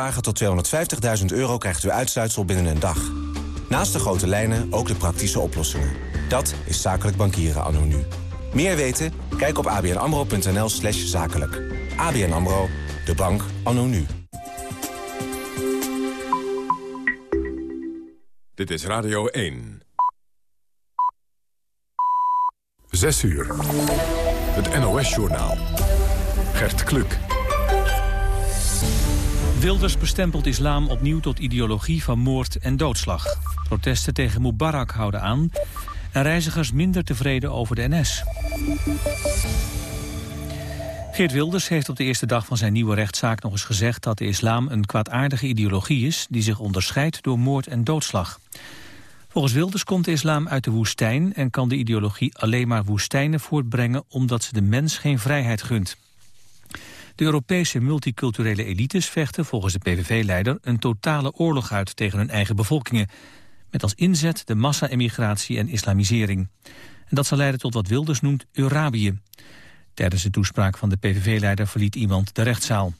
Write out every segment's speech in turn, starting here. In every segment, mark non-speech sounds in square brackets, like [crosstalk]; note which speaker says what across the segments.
Speaker 1: Vragen tot 250.000 euro krijgt u uitsluitsel binnen een dag. Naast de grote lijnen ook de praktische oplossingen. Dat is zakelijk bankieren anno nu. Meer weten? Kijk op abnamro.nl slash zakelijk. ABN AMRO, de bank anno nu.
Speaker 2: Dit is Radio 1. 6 uur. Het NOS-journaal. Gert Kluk.
Speaker 3: Wilders bestempelt islam opnieuw tot ideologie van moord en doodslag. Protesten tegen Mubarak houden aan en reizigers minder tevreden over de NS. Geert Wilders heeft op de eerste dag van zijn nieuwe rechtszaak nog eens gezegd dat de islam een kwaadaardige ideologie is die zich onderscheidt door moord en doodslag. Volgens Wilders komt de islam uit de woestijn en kan de ideologie alleen maar woestijnen voortbrengen omdat ze de mens geen vrijheid gunt. De Europese multiculturele elites vechten volgens de PVV-leider een totale oorlog uit tegen hun eigen bevolkingen. Met als inzet de massa-emigratie en islamisering. En dat zal leiden tot wat Wilders noemt Eurabië. Tijdens de toespraak van de PVV-leider verliet iemand de rechtszaal.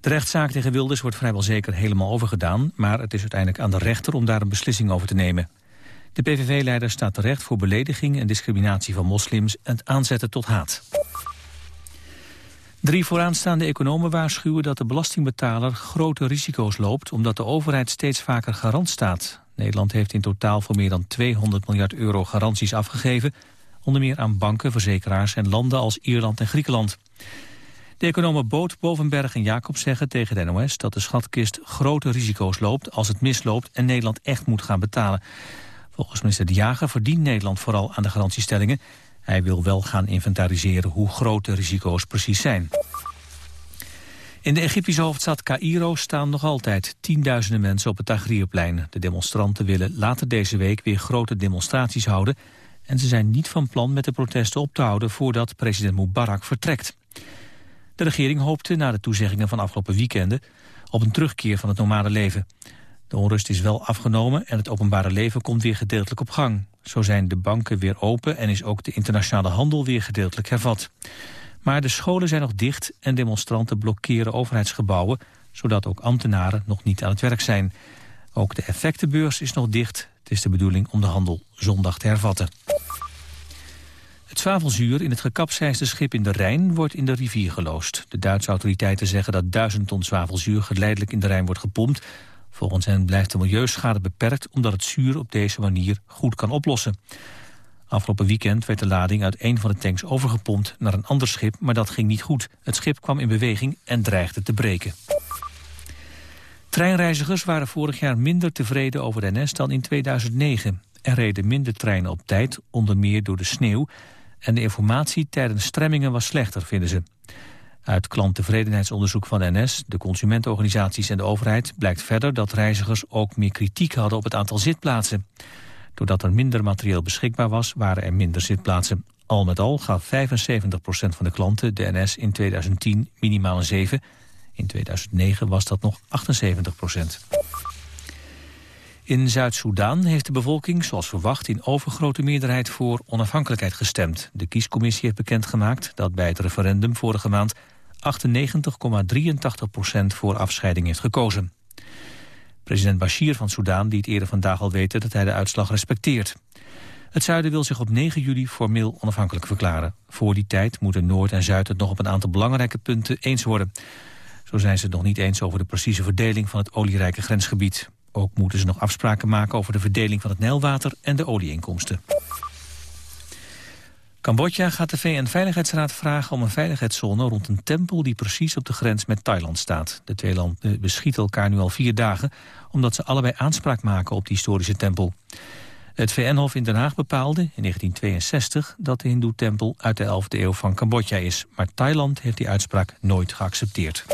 Speaker 3: De rechtszaak tegen Wilders wordt vrijwel zeker helemaal overgedaan... maar het is uiteindelijk aan de rechter om daar een beslissing over te nemen. De PVV-leider staat terecht voor belediging en discriminatie van moslims... en het aanzetten tot haat. Drie vooraanstaande economen waarschuwen dat de belastingbetaler grote risico's loopt... omdat de overheid steeds vaker garant staat. Nederland heeft in totaal voor meer dan 200 miljard euro garanties afgegeven... onder meer aan banken, verzekeraars en landen als Ierland en Griekenland. De economen Boot, Bovenberg en Jacob zeggen tegen de NOS... dat de schatkist grote risico's loopt als het misloopt... en Nederland echt moet gaan betalen. Volgens minister De Jager verdient Nederland vooral aan de garantiestellingen... Hij wil wel gaan inventariseren hoe groot de risico's precies zijn. In de Egyptische hoofdstad Cairo staan nog altijd tienduizenden mensen op het Tahrirplein. De demonstranten willen later deze week weer grote demonstraties houden... en ze zijn niet van plan met de protesten op te houden voordat president Mubarak vertrekt. De regering hoopte na de toezeggingen van afgelopen weekenden op een terugkeer van het normale leven. De onrust is wel afgenomen en het openbare leven komt weer gedeeltelijk op gang. Zo zijn de banken weer open en is ook de internationale handel weer gedeeltelijk hervat. Maar de scholen zijn nog dicht en demonstranten blokkeren overheidsgebouwen... zodat ook ambtenaren nog niet aan het werk zijn. Ook de effectenbeurs is nog dicht. Het is de bedoeling om de handel zondag te hervatten. Het zwavelzuur in het gekapseisde schip in de Rijn wordt in de rivier geloosd. De Duitse autoriteiten zeggen dat duizend ton zwavelzuur geleidelijk in de Rijn wordt gepompt... Volgens hen blijft de milieuschade beperkt omdat het zuur op deze manier goed kan oplossen. Afgelopen weekend werd de lading uit een van de tanks overgepompt naar een ander schip, maar dat ging niet goed. Het schip kwam in beweging en dreigde te breken. Treinreizigers waren vorig jaar minder tevreden over de NS dan in 2009. Er reden minder treinen op tijd, onder meer door de sneeuw... en de informatie tijdens stremmingen was slechter, vinden ze. Uit klanttevredenheidsonderzoek van NS, de consumentenorganisaties en de overheid blijkt verder dat reizigers ook meer kritiek hadden op het aantal zitplaatsen. Doordat er minder materieel beschikbaar was, waren er minder zitplaatsen. Al met al gaf 75% van de klanten de NS in 2010 minimaal een 7. In 2009 was dat nog 78% In Zuid-Soedan heeft de bevolking, zoals verwacht, in overgrote meerderheid voor onafhankelijkheid gestemd. De kiescommissie heeft bekendgemaakt dat bij het referendum vorige maand 98,83% voor afscheiding heeft gekozen. President Bashir van Soudaan liet eerder vandaag al weten dat hij de uitslag respecteert. Het zuiden wil zich op 9 juli formeel onafhankelijk verklaren. Voor die tijd moeten Noord en Zuid het nog op een aantal belangrijke punten eens worden. Zo zijn ze het nog niet eens over de precieze verdeling van het olierijke grensgebied. Ook moeten ze nog afspraken maken over de verdeling van het Nijlwater en de olieinkomsten. Cambodja gaat de VN-veiligheidsraad vragen om een veiligheidszone rond een tempel die precies op de grens met Thailand staat. De twee landen beschieten elkaar nu al vier dagen omdat ze allebei aanspraak maken op de historische tempel. Het VN-hof in Den Haag bepaalde in 1962 dat de hindoe-tempel uit de 11e eeuw van Cambodja is. Maar Thailand heeft die uitspraak nooit geaccepteerd.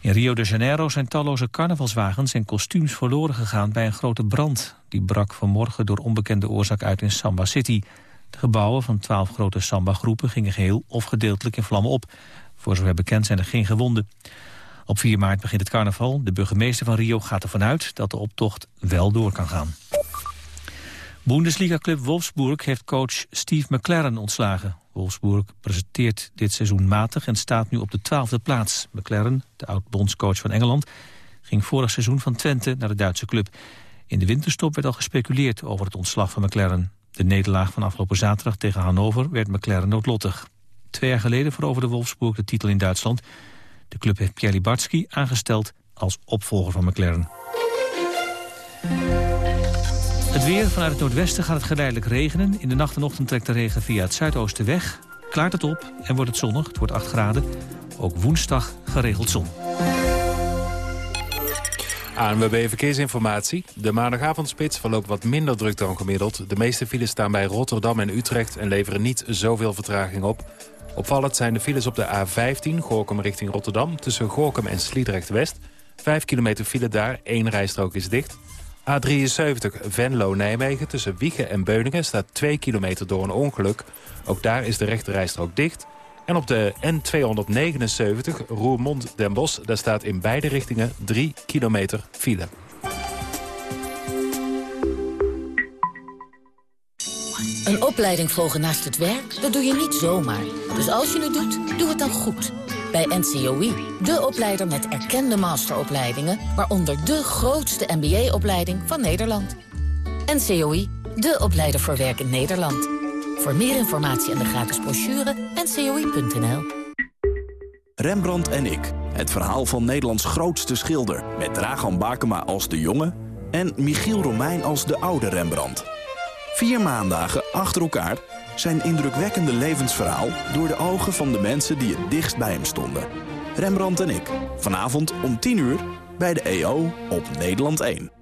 Speaker 3: In Rio de Janeiro zijn talloze carnavalswagens en kostuums verloren gegaan bij een grote brand. Die brak vanmorgen door onbekende oorzaak uit in Samba City. De gebouwen van twaalf grote samba-groepen gingen geheel of gedeeltelijk in vlammen op. Voor zover bekend zijn er geen gewonden. Op 4 maart begint het carnaval. De burgemeester van Rio gaat ervan uit dat de optocht wel door kan gaan. Bundesliga-club Wolfsburg heeft coach Steve McLaren ontslagen. Wolfsburg presenteert dit seizoen matig en staat nu op de twaalfde plaats. McLaren, de oud-bondscoach van Engeland, ging vorig seizoen van Twente naar de Duitse club. In de winterstop werd al gespeculeerd over het ontslag van McLaren. De nederlaag van afgelopen zaterdag tegen Hannover werd McLaren noodlottig. Twee jaar geleden veroverde Wolfsburg de titel in Duitsland. De club heeft Pierre Libarski aangesteld als opvolger van McLaren. Het weer vanuit het noordwesten gaat het geleidelijk regenen. In de nacht en ochtend trekt de regen via het zuidoosten weg. Klaart het op en wordt het zonnig. Het wordt 8 graden. Ook woensdag geregeld zon.
Speaker 4: ANWB Verkeersinformatie. De maandagavondspits verloopt wat minder druk dan gemiddeld. De meeste files staan bij Rotterdam en Utrecht en leveren niet zoveel vertraging op. Opvallend zijn de files op de A15, Gorkum richting Rotterdam... tussen Gorkum en Sliedrecht-West. Vijf kilometer file daar, één rijstrook is dicht. A73 Venlo-Nijmegen tussen Wiegen en Beuningen... staat 2 kilometer door een ongeluk. Ook daar is de rechte rijstrook dicht. En op de N279 Roermond-Den Bosch... daar staat in beide richtingen 3 kilometer file.
Speaker 5: Een opleiding volgen naast het werk, dat doe je niet zomaar. Dus als je het doet, doe het dan goed. Bij NCOI, de opleider met erkende masteropleidingen... waaronder de grootste MBA-opleiding van Nederland. NCOI, de opleider voor werk in Nederland. Voor meer informatie en de gratis brochure, ncoi.nl.
Speaker 6: Rembrandt en ik, het verhaal van Nederlands grootste schilder... met Dragan Bakema als de jonge en Michiel Romein als de oude Rembrandt. Vier maandagen achter elkaar zijn indrukwekkende levensverhaal... door de ogen van de mensen die het dichtst bij hem stonden. Rembrandt en ik, vanavond om 10 uur bij de EO op Nederland 1.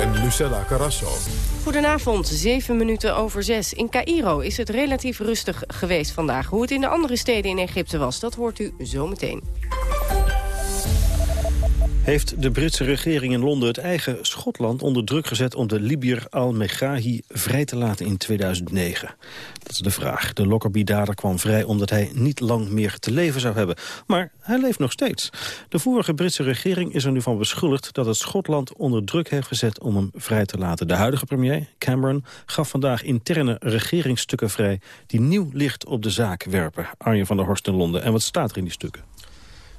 Speaker 2: en Lucella Carrasso.
Speaker 7: Goedenavond, 7 minuten over 6. In Cairo is het relatief rustig geweest vandaag. Hoe het in de andere steden in Egypte was, dat hoort u zometeen
Speaker 8: heeft de Britse regering in Londen het eigen Schotland onder druk gezet om de Libiër al-Megrahi vrij te laten in 2009? Dat is de vraag. De Lockerbie-dader kwam vrij omdat hij niet lang meer te leven zou hebben. Maar hij leeft nog steeds. De vorige Britse regering is er nu van beschuldigd dat het Schotland onder druk heeft gezet om hem vrij te laten. De huidige premier, Cameron, gaf vandaag interne regeringsstukken vrij die nieuw licht op de zaak werpen. Arjen van der Horst in Londen. En wat staat er in die stukken?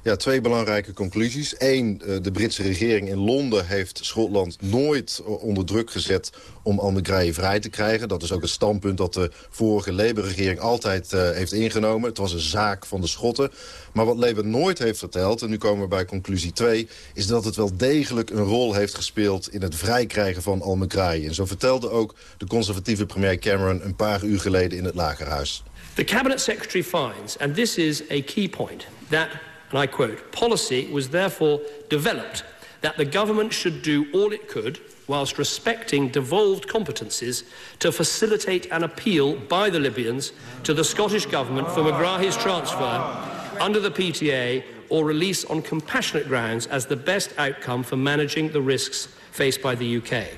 Speaker 9: Ja, twee belangrijke conclusies. Eén, eh, de Britse regering in Londen heeft Schotland nooit onder druk gezet om Al-Megrahi vrij te krijgen. Dat is ook het standpunt dat de vorige Labour-regering altijd uh, heeft ingenomen. Het was een zaak van de Schotten. Maar wat Labour nooit heeft verteld, en nu komen we bij conclusie 2... is dat het wel degelijk een rol heeft gespeeld in het vrijkrijgen van Al-Megrahi. En zo vertelde ook de conservatieve premier Cameron een paar uur geleden in het Lagerhuis.
Speaker 10: The cabinet secretary finds, and this is a key point, that and I quote, policy was therefore developed that the government should do all it could whilst respecting devolved competencies to facilitate an appeal by the Libyans to the Scottish Government for Megrahi's transfer under the PTA or release on compassionate grounds as the best outcome for managing the risks faced by the UK.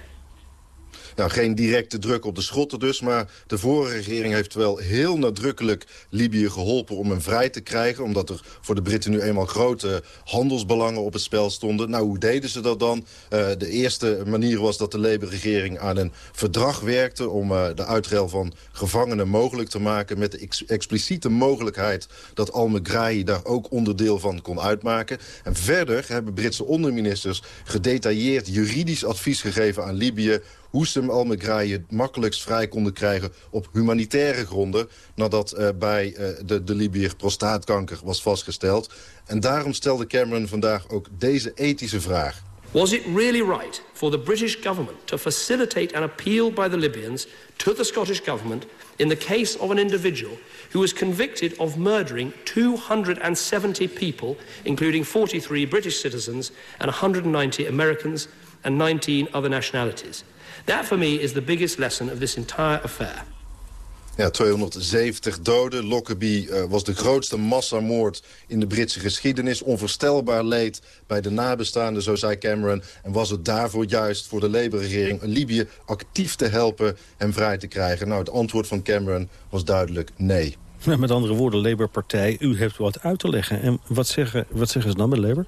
Speaker 9: Nou, geen directe druk op de Schotten dus, maar de vorige regering heeft wel heel nadrukkelijk Libië geholpen om hem vrij te krijgen. Omdat er voor de Britten nu eenmaal grote handelsbelangen op het spel stonden. Nou, hoe deden ze dat dan? Uh, de eerste manier was dat de Labour-regering aan een verdrag werkte om uh, de uitruil van gevangenen mogelijk te maken. Met de ex expliciete mogelijkheid dat Al-Megrahi daar ook onderdeel van kon uitmaken. En verder hebben Britse onderministers gedetailleerd juridisch advies gegeven aan Libië hoe ze al-Megrahi het makkelijkst vrij konden krijgen op humanitaire gronden... nadat uh, bij uh, de, de Libiër prostaatkanker was vastgesteld. En daarom stelde Cameron vandaag ook deze ethische vraag.
Speaker 10: Was it really right for the British government to facilitate an appeal by the Libyans to the Scottish government in the case of an individual who was convicted of murdering 270 people, including 43 British citizens and 190 Americans and 19 other nationalities? That for me is the biggest lesson of this entire affair.
Speaker 9: Ja, 270 doden. Lockerbie uh, was de grootste massamoord in de Britse geschiedenis. Onvoorstelbaar leed bij de nabestaanden, zo zei Cameron. En was het daarvoor juist voor de Labour-regering... Libië actief te helpen hem vrij te krijgen? Nou, het antwoord van Cameron was duidelijk nee.
Speaker 8: met andere woorden, Labour-partij, u heeft wat uit te leggen. En wat zeggen, wat zeggen ze dan met Labour?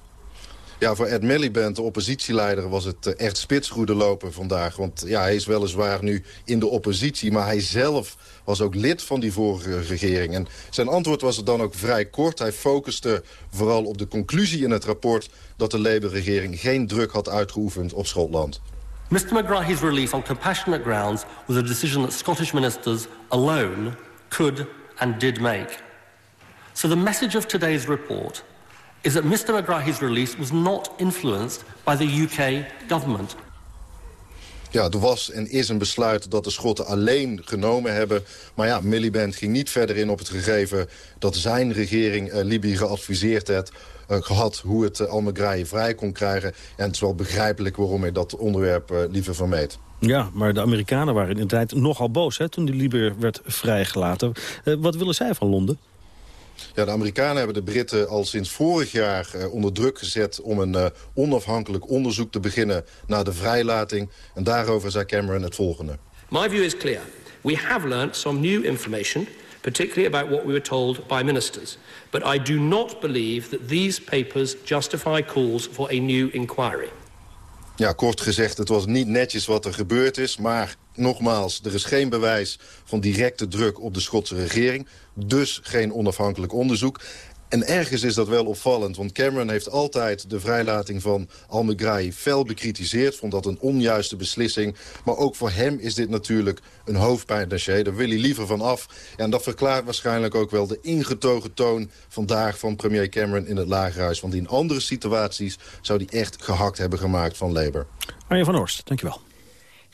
Speaker 9: Ja, voor Ed Miliband, de oppositieleider, was het eh, echt spitsroede lopen vandaag. Want ja, hij is weliswaar nu in de oppositie, maar hij zelf was ook lid van die vorige regering. En zijn antwoord was dan ook vrij kort. Hij focuste vooral op de conclusie in het rapport... dat de Labour-regering geen druk had uitgeoefend op Schotland.
Speaker 10: Mr McGrahy's release on compassionate grounds was a decision that Scottish ministers alone could and did make. So the message of today's report is that Mr McGrahy's release was not influenced by the UK government.
Speaker 9: Ja, er was en is een besluit dat de Schotten alleen genomen hebben. Maar ja, Miliband ging niet verder in op het gegeven... dat zijn regering uh, Libië geadviseerd had, uh, gehad hoe het uh, Al-Megrahi vrij kon krijgen. En het is wel begrijpelijk waarom hij dat onderwerp uh, liever vermeed.
Speaker 8: Ja, maar de Amerikanen waren in de tijd nogal boos hè, toen die Libië werd vrijgelaten. wat willen zij van Londen?
Speaker 9: Ja, de Amerikanen hebben de Britten al sinds vorig jaar uh, onder druk gezet... om een uh, onafhankelijk onderzoek te beginnen naar de vrijlating. En daarover zei Cameron het volgende.
Speaker 10: My view is clear. We have learned some new information particularly about what we were told by ministers. But I do not believe that these papers justify calls for a new inquiry.
Speaker 9: Ja, kort gezegd, het was niet netjes wat er gebeurd is... maar nogmaals, er is geen bewijs van directe druk op de Schotse regering. Dus geen onafhankelijk onderzoek. En ergens is dat wel opvallend, want Cameron heeft altijd de vrijlating van Al-Megrahi fel bekritiseerd. Vond dat een onjuiste beslissing. Maar ook voor hem is dit natuurlijk een hoofdpijndossier. Daar wil hij liever van af. Ja, en dat verklaart waarschijnlijk ook wel de ingetogen toon vandaag van premier Cameron in het Lagerhuis. Want in andere situaties zou hij echt gehakt hebben gemaakt van Labour.
Speaker 8: Arjen van Horst, dankjewel.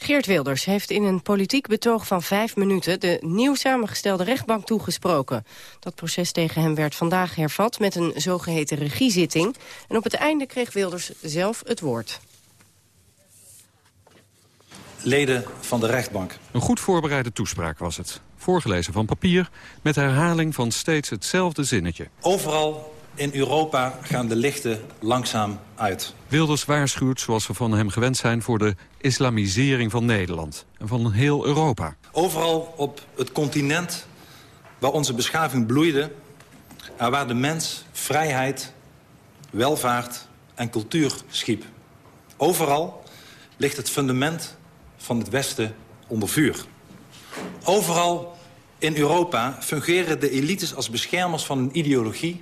Speaker 7: Geert Wilders heeft in een politiek betoog van vijf minuten... de nieuw samengestelde rechtbank toegesproken. Dat proces tegen hem werd vandaag hervat met een zogeheten regiezitting. En op het einde kreeg Wilders zelf het woord.
Speaker 11: Leden van de rechtbank.
Speaker 12: Een goed voorbereide toespraak was het. Voorgelezen van papier met herhaling van steeds hetzelfde zinnetje.
Speaker 11: Overal in Europa gaan de lichten langzaam uit.
Speaker 12: Wilders waarschuwt, zoals we van hem gewend zijn... voor de islamisering van Nederland en van heel Europa.
Speaker 11: Overal op het continent waar onze beschaving bloeide... en waar de mens vrijheid, welvaart en cultuur schiep. Overal ligt het fundament van het Westen onder vuur. Overal in Europa fungeren de elites als beschermers van een ideologie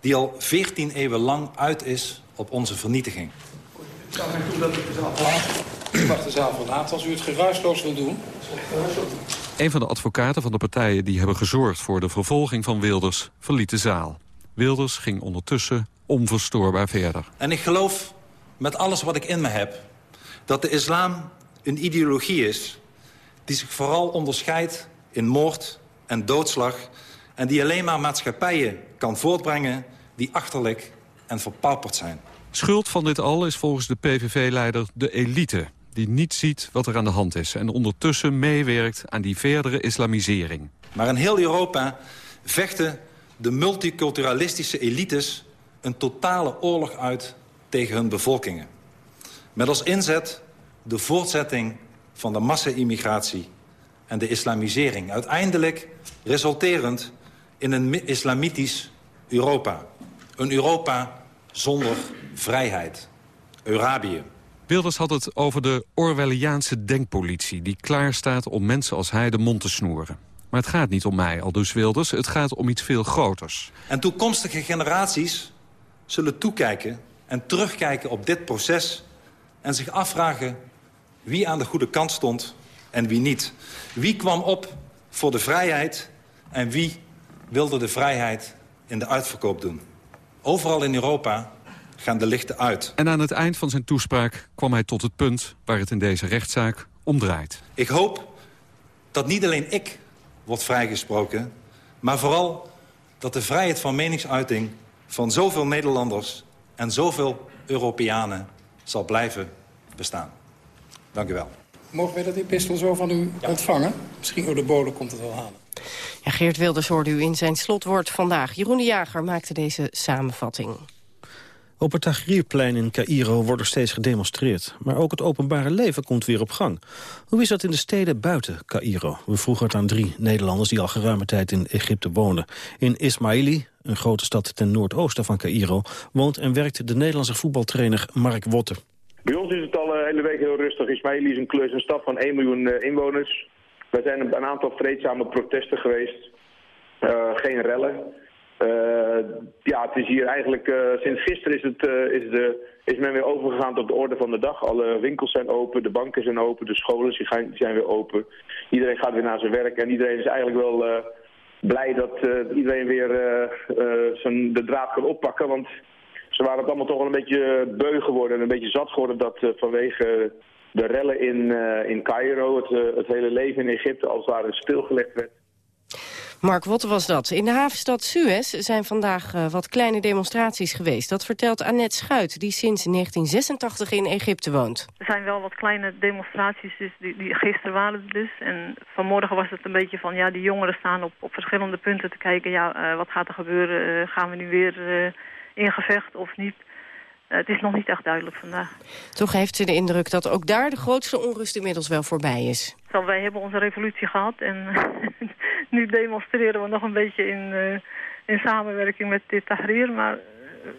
Speaker 11: die al 14 eeuwen lang uit is op onze vernietiging.
Speaker 13: Ik zou mij dat ik de zaal Ik mag de zaal verlaten als u het geruisloos wil doen.
Speaker 12: Een van de advocaten van de partijen die hebben gezorgd voor de vervolging van Wilders verliet de zaal. Wilders ging ondertussen onverstoorbaar verder.
Speaker 11: En ik geloof met alles wat ik in me heb dat de islam een ideologie is die zich vooral onderscheidt in moord en doodslag en die alleen maar maatschappijen kan voortbrengen die achterlijk en verpauperd zijn.
Speaker 12: Schuld van dit al is volgens de PVV-leider de elite... die niet ziet wat er aan de hand is... en ondertussen meewerkt aan die verdere islamisering.
Speaker 11: Maar in heel Europa vechten de multiculturalistische elites... een totale oorlog uit tegen hun bevolkingen. Met als inzet de voortzetting van de massa-immigratie en de islamisering. Uiteindelijk resulterend in een islamitisch Europa. Een Europa zonder vrijheid. Eurabië.
Speaker 12: Wilders had het over de Orwelliaanse denkpolitie... die klaar staat om mensen als hij de mond te snoeren. Maar het gaat niet om mij, al dus Wilders. Het gaat om iets veel groters.
Speaker 11: En toekomstige generaties zullen toekijken en terugkijken op dit proces... en zich afvragen wie aan de goede kant stond en wie niet. Wie kwam op voor de vrijheid en wie wilde de vrijheid in de uitverkoop doen. Overal in Europa gaan de lichten uit.
Speaker 12: En aan het eind van zijn toespraak kwam hij tot het punt... waar het in deze rechtszaak om draait.
Speaker 11: Ik hoop dat niet alleen ik wordt vrijgesproken... maar vooral dat de vrijheid van meningsuiting... van zoveel Nederlanders en zoveel Europeanen zal blijven bestaan. Dank u wel.
Speaker 13: Mogen wij dat epistel zo van u ontvangen? Misschien door de bode komt het wel halen.
Speaker 7: Ja, Geert Wilders hoorde u in zijn slotwoord vandaag. Jeroen de Jager maakte deze samenvatting.
Speaker 8: Op het Tahrirplein in Cairo wordt er steeds gedemonstreerd. Maar ook het openbare leven komt weer op gang. Hoe is dat in de steden buiten Cairo? We vroegen het aan drie Nederlanders die al geruime tijd in Egypte wonen. In Ismaili, een grote stad ten noordoosten van Cairo... woont en werkt de Nederlandse voetbaltrainer Mark Wotte.
Speaker 14: Bij ons is het al een hele week heel rustig. Ismaili is een, klus, een stad van 1 miljoen eh, inwoners. Er zijn een aantal vreedzame protesten geweest. Uh, geen rellen. Uh, ja, het is hier eigenlijk, uh, sinds gisteren is, het, is, de, is men weer overgegaan tot de orde van de dag. Alle winkels zijn open, de banken zijn open, de scholen zijn, weer open. Iedereen gaat weer naar zijn werk en iedereen is eigenlijk wel blij dat iedereen weer de draad kan oppakken. Want ze waren het allemaal toch wel een beetje beu geworden en een beetje zat geworden dat vanwege de rellen in, in Cairo het, het hele leven in Egypte als het ware stilgelegd werd.
Speaker 7: Mark Wotte was dat. In de havenstad Suez zijn vandaag uh, wat kleine demonstraties geweest. Dat vertelt Annette Schuit, die sinds 1986 in Egypte woont.
Speaker 15: Er zijn wel wat kleine demonstraties, dus die, die gisteren waren het dus. En vanmorgen was het een beetje van, ja, die jongeren staan op, op verschillende punten te kijken. Ja, uh, wat gaat er gebeuren? Uh, gaan we nu weer in gevecht of niet? Het is nog niet echt duidelijk vandaag.
Speaker 7: Toch heeft ze de indruk dat ook daar de grootste onrust inmiddels wel voorbij is.
Speaker 15: Zo, wij hebben onze revolutie gehad en [laughs] nu demonstreren we nog een beetje in, uh, in samenwerking met dit Tahrir. Maar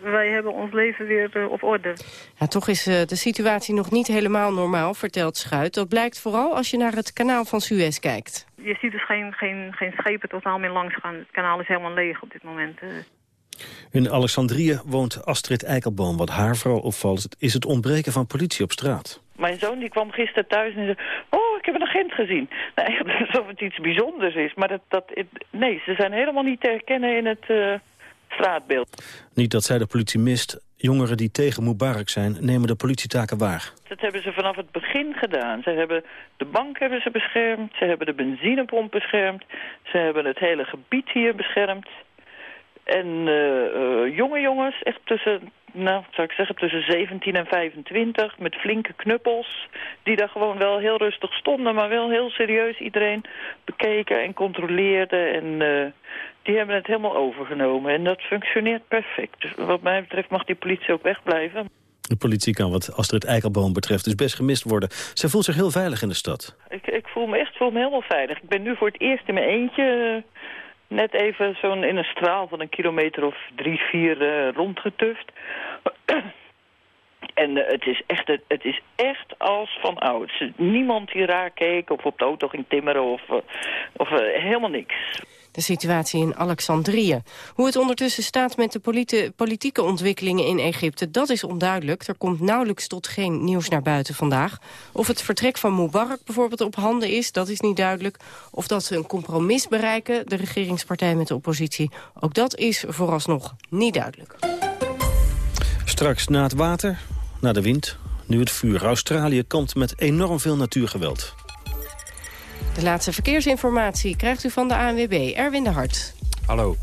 Speaker 15: wij hebben ons leven weer op orde.
Speaker 7: Ja, toch is de situatie nog niet helemaal normaal, vertelt Schuit. Dat blijkt vooral als je naar het kanaal van Suez kijkt.
Speaker 15: Je ziet dus geen, geen, geen schepen totaal meer langs gaan. Het kanaal is helemaal leeg op dit moment.
Speaker 8: In Alexandrië woont Astrid Eikelboom. Wat haar vooral opvalt is het ontbreken van politie op straat.
Speaker 16: Mijn zoon die kwam gisteren thuis en zei... Oh, ik heb een agent gezien. [laughs] Eigenlijk alsof het iets bijzonders is. Maar dat, dat, nee, ze zijn helemaal niet te herkennen in het uh, straatbeeld.
Speaker 8: Niet dat zij de politie mist. Jongeren die tegen Mubarak zijn, nemen de politietaken waar.
Speaker 16: Dat hebben ze vanaf het begin gedaan. Ze hebben de bank hebben ze beschermd. Ze hebben de benzinepomp beschermd. Ze hebben het hele gebied hier beschermd. En uh, uh, jonge jongens, echt tussen, nou, zou ik zeggen, tussen 17 en 25, met flinke knuppels, die daar gewoon wel heel rustig stonden, maar wel heel serieus iedereen bekeken en controleerde. En uh, die hebben het helemaal overgenomen. En dat functioneert perfect. Dus wat mij betreft mag die politie ook wegblijven.
Speaker 8: De politie kan wat Astrid Eikelboom betreft dus best gemist worden. Zij voelt zich heel veilig in de stad.
Speaker 16: Ik, ik voel me echt voel me helemaal veilig. Ik ben nu voor het eerst in mijn eentje net even zo'n in een straal van een kilometer of drie, vier uh, rondgetuft. en uh, het, is echt, het, is echt als van ouds. Niemand die raar keek of op de auto ging timmeren of, uh, of helemaal niks
Speaker 7: de situatie in Alexandrië. Hoe het ondertussen staat met de politi politieke ontwikkelingen in Egypte, dat is onduidelijk. Er komt nauwelijks tot geen nieuws naar buiten vandaag. Of het vertrek van Mubarak bijvoorbeeld op handen is, dat is niet duidelijk. Of dat ze een compromis bereiken, de regeringspartij met de oppositie, ook dat is vooralsnog niet duidelijk.
Speaker 8: Straks na het water, naar de wind, nu het vuur. Australië kampt met enorm veel natuurgeweld.
Speaker 7: De laatste verkeersinformatie krijgt u van de ANWB, Erwin de Hart.
Speaker 4: Hallo.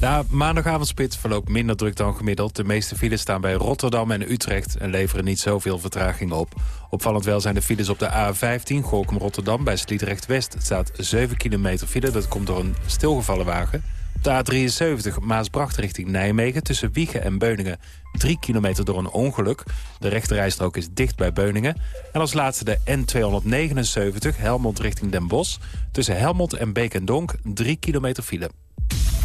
Speaker 4: Na maandagavondspit verloopt minder druk dan gemiddeld. De meeste files staan bij Rotterdam en Utrecht en leveren niet zoveel vertraging op. Opvallend wel zijn de files op de A15, Gorkum-Rotterdam. Bij Sliedrecht-West staat 7 kilometer file. Dat komt door een stilgevallen wagen. De A73 Maasbracht richting Nijmegen tussen Wiegen en Beuningen. 3 kilometer door een ongeluk. De rechterrijstrook is dicht bij Beuningen. En als laatste de N279 Helmond richting Den Bosch. Tussen Helmond en Beek en Donk 3 kilometer file.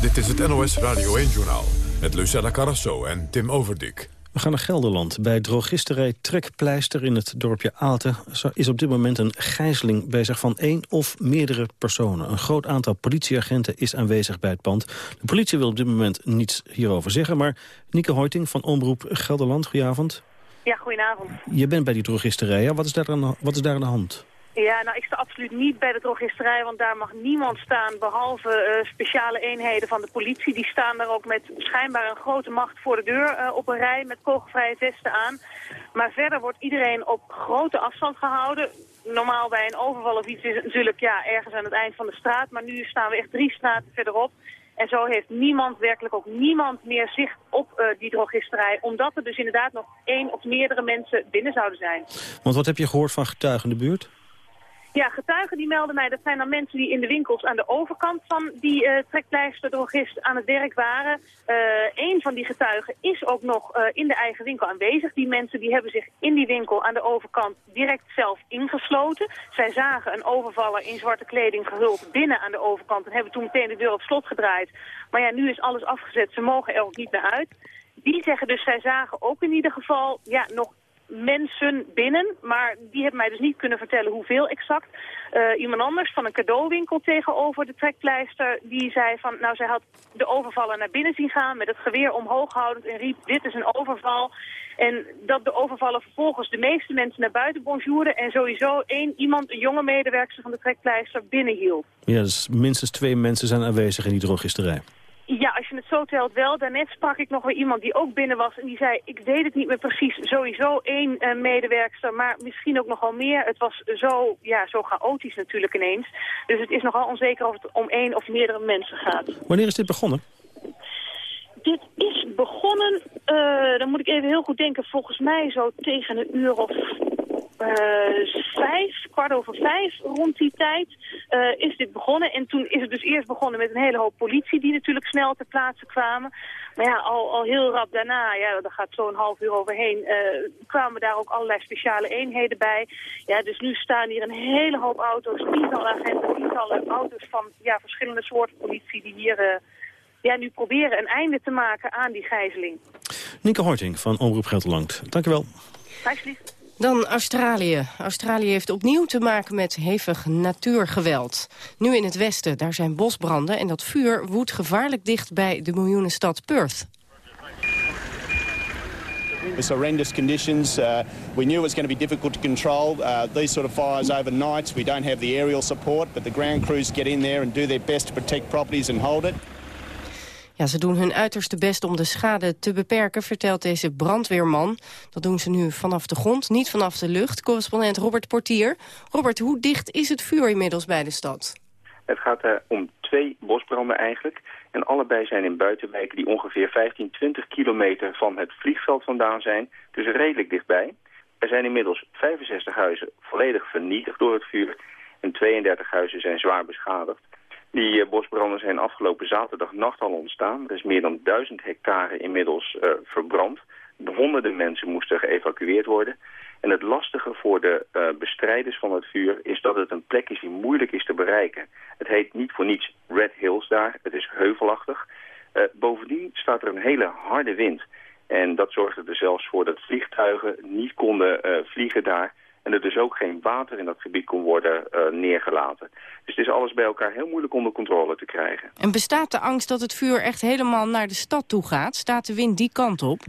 Speaker 2: Dit is het NOS Radio 1-journaal met Lucella Carrasso en Tim Overdik.
Speaker 8: We gaan naar Gelderland. Bij drogisterij Trekpleister in het dorpje Aalten... is op dit moment een gijzeling bezig van één of meerdere personen. Een groot aantal politieagenten is aanwezig bij het pand. De politie wil op dit moment niets hierover zeggen... maar Nieke Hoiting van Omroep Gelderland, goedenavond.
Speaker 17: Ja, goedenavond.
Speaker 8: Je bent bij die drogisterij, ja? Wat is daar aan, wat is daar aan de hand?
Speaker 17: Ja, nou ik sta absoluut niet bij de drogisterij, want daar mag niemand staan behalve uh, speciale eenheden van de politie. Die staan daar ook met schijnbaar een grote macht voor de deur uh, op een rij met kogelvrije vesten aan. Maar verder wordt iedereen op grote afstand gehouden. Normaal bij een overval of iets is het natuurlijk ja, ergens aan het eind van de straat, maar nu staan we echt drie straten verderop. En zo heeft niemand, werkelijk ook niemand meer zicht op uh, die drogisterij. Omdat er dus inderdaad nog één of meerdere mensen binnen zouden zijn.
Speaker 8: Want wat heb je gehoord van getuigen in de buurt?
Speaker 17: Ja, getuigen die melden mij, dat zijn dan mensen die in de winkels aan de overkant van die uh, trekpleister drogist aan het werk waren. Uh, een van die getuigen is ook nog uh, in de eigen winkel aanwezig. Die mensen die hebben zich in die winkel aan de overkant direct zelf ingesloten. Zij zagen een overvaller in zwarte kleding gehuld binnen aan de overkant en hebben toen meteen de deur op slot gedraaid. Maar ja, nu is alles afgezet, ze mogen er ook niet meer uit. Die zeggen dus, zij zagen ook in ieder geval ja, nog mensen binnen, maar die hebben mij dus niet kunnen vertellen hoeveel exact. Uh, iemand anders van een cadeauwinkel tegenover de trekpleister, die zei van, nou zij had de overvaller naar binnen zien gaan met het geweer omhoog houdend en riep, dit is een overval. En dat de overvaller vervolgens de meeste mensen naar buiten bonjourde en sowieso één iemand, een jonge medewerker van de trekpleister, binnenhield.
Speaker 8: Ja, dus minstens twee mensen zijn aanwezig in die drogisterij.
Speaker 17: Ja, als je het zo telt wel. Daarnet sprak ik nog weer iemand die ook binnen was en die zei... ik weet het niet meer precies, sowieso één uh, medewerkster, maar misschien ook nogal meer. Het was zo, ja, zo chaotisch natuurlijk ineens. Dus het is nogal onzeker of het om één of meerdere mensen gaat.
Speaker 8: Wanneer is dit begonnen?
Speaker 17: Dit is begonnen, uh, dan moet ik even heel goed denken, volgens mij zo tegen een uur of vijf, kwart over vijf, rond die tijd uh, is dit begonnen. En toen is het dus eerst begonnen met een hele hoop politie die natuurlijk snel ter plaatse kwamen. Maar ja, al, al heel rap daarna, ja, daar gaat zo'n half uur overheen, uh, kwamen daar ook allerlei speciale eenheden bij. Ja, dus nu staan hier een hele hoop auto's, tientallen agenten, tientallen auto's van ja, verschillende soorten politie die hier ja, nu proberen een einde te maken aan die gijzeling.
Speaker 8: Nieke Horting van Omroep Gelderland. Dank u wel.
Speaker 17: Alsjeblieft.
Speaker 7: Dan Australië. Australië heeft opnieuw te maken met hevig natuurgeweld. Nu in het westen, daar zijn bosbranden en dat vuur woedt gevaarlijk dicht bij de miljoenenstad Perth.
Speaker 18: It's horrendous conditions. Uh, we knew it was going to be difficult to control uh, these sort of fires overnight. We don't have the aerial support, but the ground crews get in there and do their best to protect properties and hold it.
Speaker 7: Ja, ze doen hun uiterste best om de schade te beperken, vertelt deze brandweerman. Dat doen ze nu vanaf de grond, niet vanaf de lucht. Correspondent Robert Portier. Robert, hoe dicht is het vuur inmiddels bij de stad?
Speaker 19: Het gaat uh, om twee bosbranden eigenlijk. En allebei zijn in buitenwijken die ongeveer 15, 20 kilometer van het vliegveld vandaan zijn. Dus redelijk dichtbij. Er zijn inmiddels 65 huizen volledig vernietigd door het vuur. En 32 huizen zijn zwaar beschadigd. Die uh, bosbranden zijn afgelopen zaterdagnacht al ontstaan. Er is meer dan duizend hectare inmiddels uh, verbrand. Honderden mensen moesten geëvacueerd worden. En het lastige voor de uh, bestrijders van het vuur is dat het een plek is die moeilijk is te bereiken. Het heet niet voor niets Red Hills daar. Het is heuvelachtig. bovendien staat er een hele harde wind. En dat zorgde er zelfs voor dat vliegtuigen niet konden vliegen daar en er dus ook geen water in dat gebied kon worden uh, neergelaten. Dus het is alles bij elkaar heel moeilijk onder controle te krijgen.
Speaker 7: En bestaat de angst dat het vuur echt helemaal naar de stad toe gaat? Staat de wind die kant op?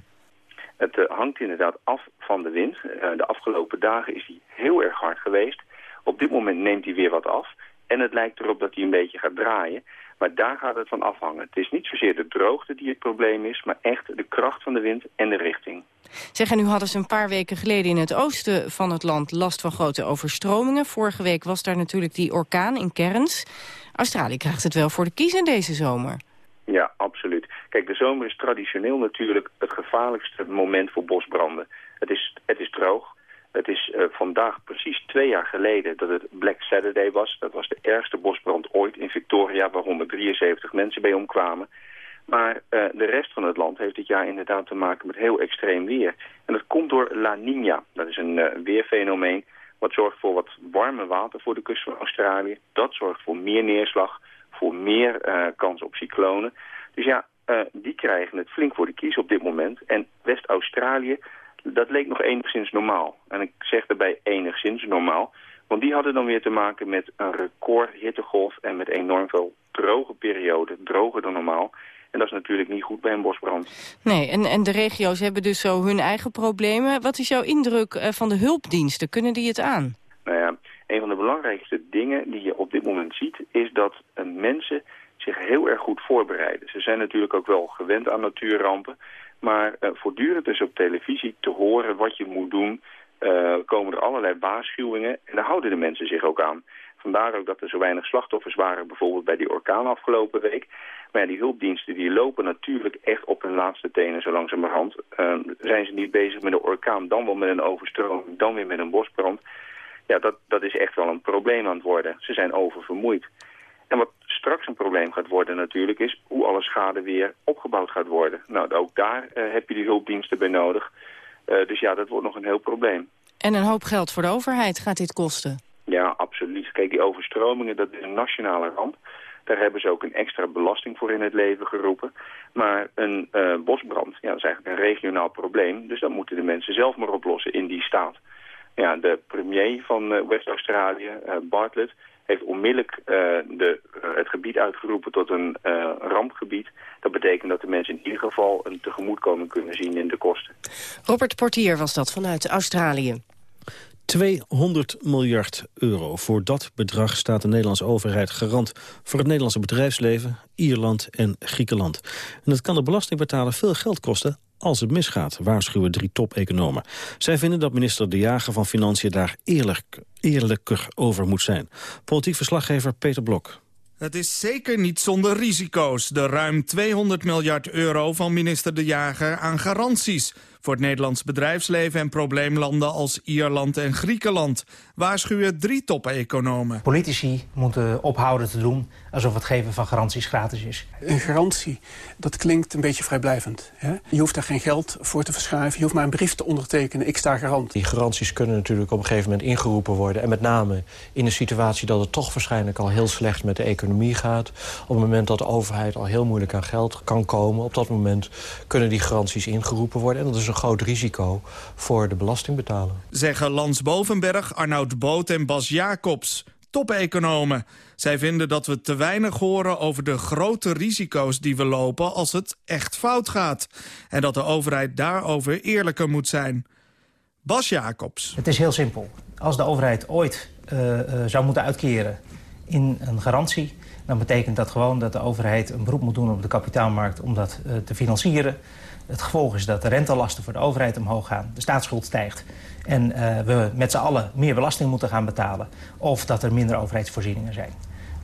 Speaker 19: Het uh, hangt inderdaad af van de wind. Uh, de afgelopen dagen is die heel erg hard geweest. Op dit moment neemt hij weer wat af. En het lijkt erop dat hij een beetje gaat draaien. Maar daar gaat het van afhangen. Het is niet zozeer de droogte die het probleem is... maar echt de kracht van de wind en de richting.
Speaker 7: Zeg, en nu hadden ze een paar weken geleden in het oosten van het land... last van grote overstromingen. Vorige week was daar natuurlijk die orkaan in Cairns. Australië krijgt het wel voor de kiezen deze zomer.
Speaker 19: Ja, absoluut. Kijk, de zomer is traditioneel natuurlijk het gevaarlijkste moment voor bosbranden. Het is, het is droog, het is uh, vandaag precies twee jaar geleden dat het Black Saturday was. Dat was de ergste bosbrand ooit in Victoria, waar 173 mensen bij omkwamen. Maar uh, de rest van het land heeft dit jaar inderdaad te maken met heel extreem weer. En dat komt door La Nina. Dat is een uh, weerfenomeen wat zorgt voor wat warme water voor de kust van Australië. Dat zorgt voor meer neerslag, voor meer kans op cyclonen. Dus ja, die krijgen het flink voor de kies op dit moment. En West-Australië dat leek nog enigszins normaal. En ik zeg daarbij enigszins normaal. Want die hadden dan weer te maken met een record hittegolf en met enorm veel droge perioden. Droger dan normaal. En dat is natuurlijk niet goed bij een bosbrand.
Speaker 7: Nee, en, en de regio's hebben dus zo hun eigen problemen. Wat is jouw indruk uh, van de hulpdiensten? Kunnen die het aan?
Speaker 19: Nou ja, een van de belangrijkste dingen die je op dit moment ziet... is dat uh, mensen zich heel erg goed voorbereiden. Ze zijn natuurlijk ook wel gewend aan natuurrampen. Maar uh, voortdurend dus op televisie te horen wat je moet doen... Uh, komen er allerlei waarschuwingen en daar houden de mensen zich ook aan. Vandaar ook dat er zo weinig slachtoffers waren, bijvoorbeeld bij die orkaan afgelopen week. Maar die hulpdiensten die lopen natuurlijk echt op hun laatste tenen zo langzamerhand. Uh, zijn ze niet bezig met een orkaan, dan wel met een overstroming, dan weer met een bosbrand. Ja, dat, dat is echt wel een probleem aan het worden. Ze zijn oververmoeid. En wat straks een probleem gaat worden natuurlijk is hoe alle schade weer opgebouwd gaat worden. Nou, ook daar uh, heb je die hulpdiensten bij nodig. Uh, dus ja, dat wordt nog een heel probleem.
Speaker 7: En een hoop geld voor de overheid gaat dit kosten?
Speaker 19: Ja, absoluut. Kijk, die overstromingen, dat is een nationale ramp. Daar hebben ze ook een extra belasting voor in het leven geroepen. Maar een uh, bosbrand, ja, dat is eigenlijk een regionaal probleem. Dus dat moeten de mensen zelf maar oplossen in die staat. Ja, de premier van West-Australië, Bartlett, heeft onmiddellijk uh, de, het gebied uitgeroepen tot een rampgebied. Dat betekent dat de mensen in ieder geval een tegemoetkoming kunnen zien in de kosten.
Speaker 7: Robert Portier was dat vanuit Australië.
Speaker 8: 200 miljard euro. Voor dat bedrag staat de Nederlandse overheid garant voor het Nederlandse bedrijfsleven, Ierland en Griekenland. En dat kan de belastingbetaler veel geld kosten als het misgaat, waarschuwen drie top-economen. Zij vinden dat minister De Jager van Financiën daar eerlijk, eerlijker over moet zijn. Politiek verslaggever Peter Blok.
Speaker 20: Het is zeker niet zonder risico's, de ruim 200 miljard euro van minister De Jager aan garanties voor het Nederlands bedrijfsleven en probleemlanden als Ierland en Griekenland, waarschuwen drie top-economen.
Speaker 21: Politici moeten ophouden te doen alsof het geven van garanties gratis is.
Speaker 22: Een garantie, dat klinkt een beetje vrijblijvend. Hè? Je hoeft daar geen geld voor te verschuiven, je hoeft maar een brief te ondertekenen, ik sta garant.
Speaker 23: Die garanties kunnen natuurlijk op een gegeven moment ingeroepen worden. En met name in een situatie dat het toch waarschijnlijk al heel slecht met de economie gaat. Op het moment dat de overheid al heel moeilijk aan geld kan komen. Op dat moment kunnen die garanties ingeroepen worden. En dat is een groot risico voor de belastingbetaler.
Speaker 20: Zeggen Lans Bovenberg, Arnoud Boot en Bas Jacobs, top-economen. Zij vinden dat we te weinig horen over de grote risico's die we lopen als het echt fout gaat. En dat de overheid daarover eerlijker moet zijn. Bas Jacobs.
Speaker 21: Het is heel simpel. Als de overheid ooit uh, uh, zou moeten uitkeren in een garantie... dan betekent dat gewoon dat de overheid een beroep moet doen op de kapitaalmarkt... om dat uh, te financieren. Het gevolg is dat de rentelasten voor de overheid omhoog gaan. De staatsschuld stijgt. En uh, we met z'n allen meer belasting moeten gaan betalen. Of dat er minder overheidsvoorzieningen zijn.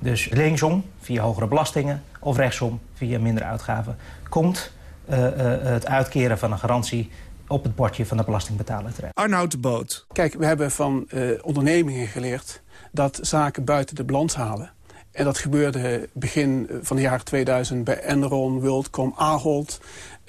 Speaker 21: Dus linksom, via hogere belastingen, of rechtsom, via minder uitgaven... komt uh, uh, het uitkeren van een garantie op het bordje van de belastingbetaler terecht.
Speaker 20: Arnoud Boot.
Speaker 22: Kijk, we hebben van ondernemingen geleerd dat zaken buiten de balans halen. En dat gebeurde begin van de jaren 2000 bij Enron, WorldCom, Ahold...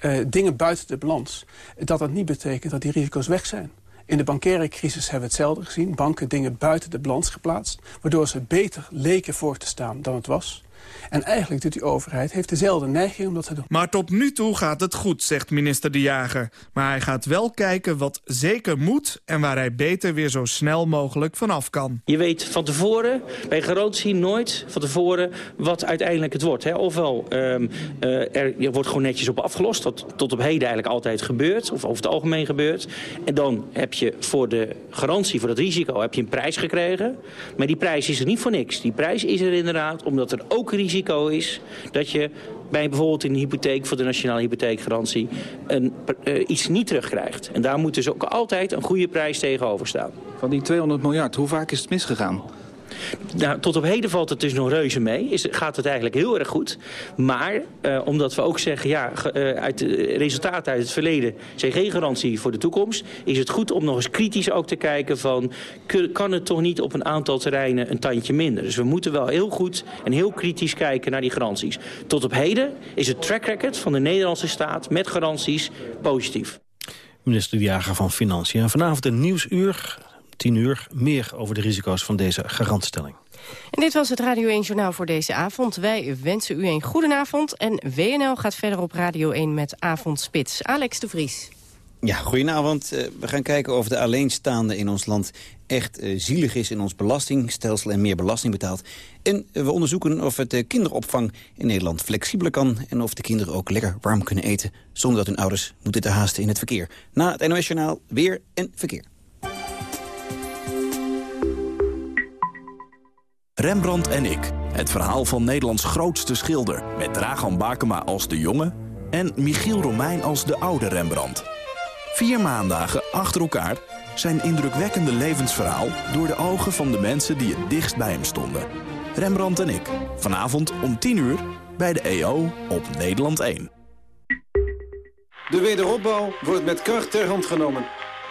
Speaker 22: Uh, dingen buiten de balans. Dat dat niet betekent dat die risico's weg zijn. In de bankaire crisis hebben we hetzelfde gezien. Banken dingen buiten de balans geplaatst. Waardoor ze beter leken voor te staan dan het was. En eigenlijk doet die overheid heeft dezelfde neiging om dat te doen.
Speaker 20: Maar tot nu toe gaat het goed, zegt minister De Jager. Maar hij gaat wel kijken wat zeker moet... en waar hij beter weer zo snel mogelijk vanaf kan.
Speaker 24: Je weet van tevoren, bij garantie nooit van tevoren... wat uiteindelijk het wordt. Hè. Ofwel, um, uh, er wordt gewoon netjes op afgelost... wat tot op heden eigenlijk altijd gebeurt, of over het algemeen gebeurt. En dan heb je voor de garantie, voor het risico, heb je een prijs gekregen. Maar die prijs is er niet voor niks. Die prijs is er inderdaad omdat er ook risico is dat je bij bijvoorbeeld een hypotheek voor de nationale hypotheekgarantie een, uh, iets niet terugkrijgt. En daar moet dus ook altijd een goede prijs tegenover staan.
Speaker 25: Van die 200 miljard, hoe vaak is het misgegaan?
Speaker 24: Nou, tot op heden valt het dus nog reuze mee. Is, gaat het eigenlijk heel erg goed. Maar uh, omdat we ook zeggen, ja, uh, uit resultaten uit het verleden zijn geen garantie voor de toekomst. Is het goed om nog eens kritisch ook te kijken van, kan het toch niet op een aantal terreinen een tandje minder? Dus we moeten wel heel goed en heel kritisch kijken naar die garanties. Tot op heden is het track record van de Nederlandse staat met garanties positief.
Speaker 8: Minister De Jager van Financiën. Vanavond een nieuwsuur 10 uur meer over de risico's van deze garantstelling.
Speaker 7: En dit was het Radio 1 Journaal voor deze avond. Wij wensen u een goedenavond. En WNL gaat verder op Radio 1 met Avondspits. Alex de Vries.
Speaker 26: Ja, goedenavond. Uh, we gaan kijken of de alleenstaande in ons land echt uh, zielig is in ons belastingstelsel en meer belasting betaalt. En uh, we onderzoeken of het de kinderopvang in Nederland flexibeler kan... en of de kinderen ook lekker warm kunnen eten... zonder dat hun ouders moeten te haasten in het verkeer. Na het NOS Journaal weer en verkeer.
Speaker 6: Rembrandt en ik. Het verhaal van Nederlands grootste schilder. Met Dragan Bakema als de jonge en Michiel Romein als de oude Rembrandt. Vier maandagen achter elkaar zijn indrukwekkende levensverhaal... door de ogen van de mensen die het dichtst bij hem stonden. Rembrandt en ik. Vanavond om 10 uur bij de EO op Nederland 1.
Speaker 27: De wederopbouw wordt met kracht ter hand genomen.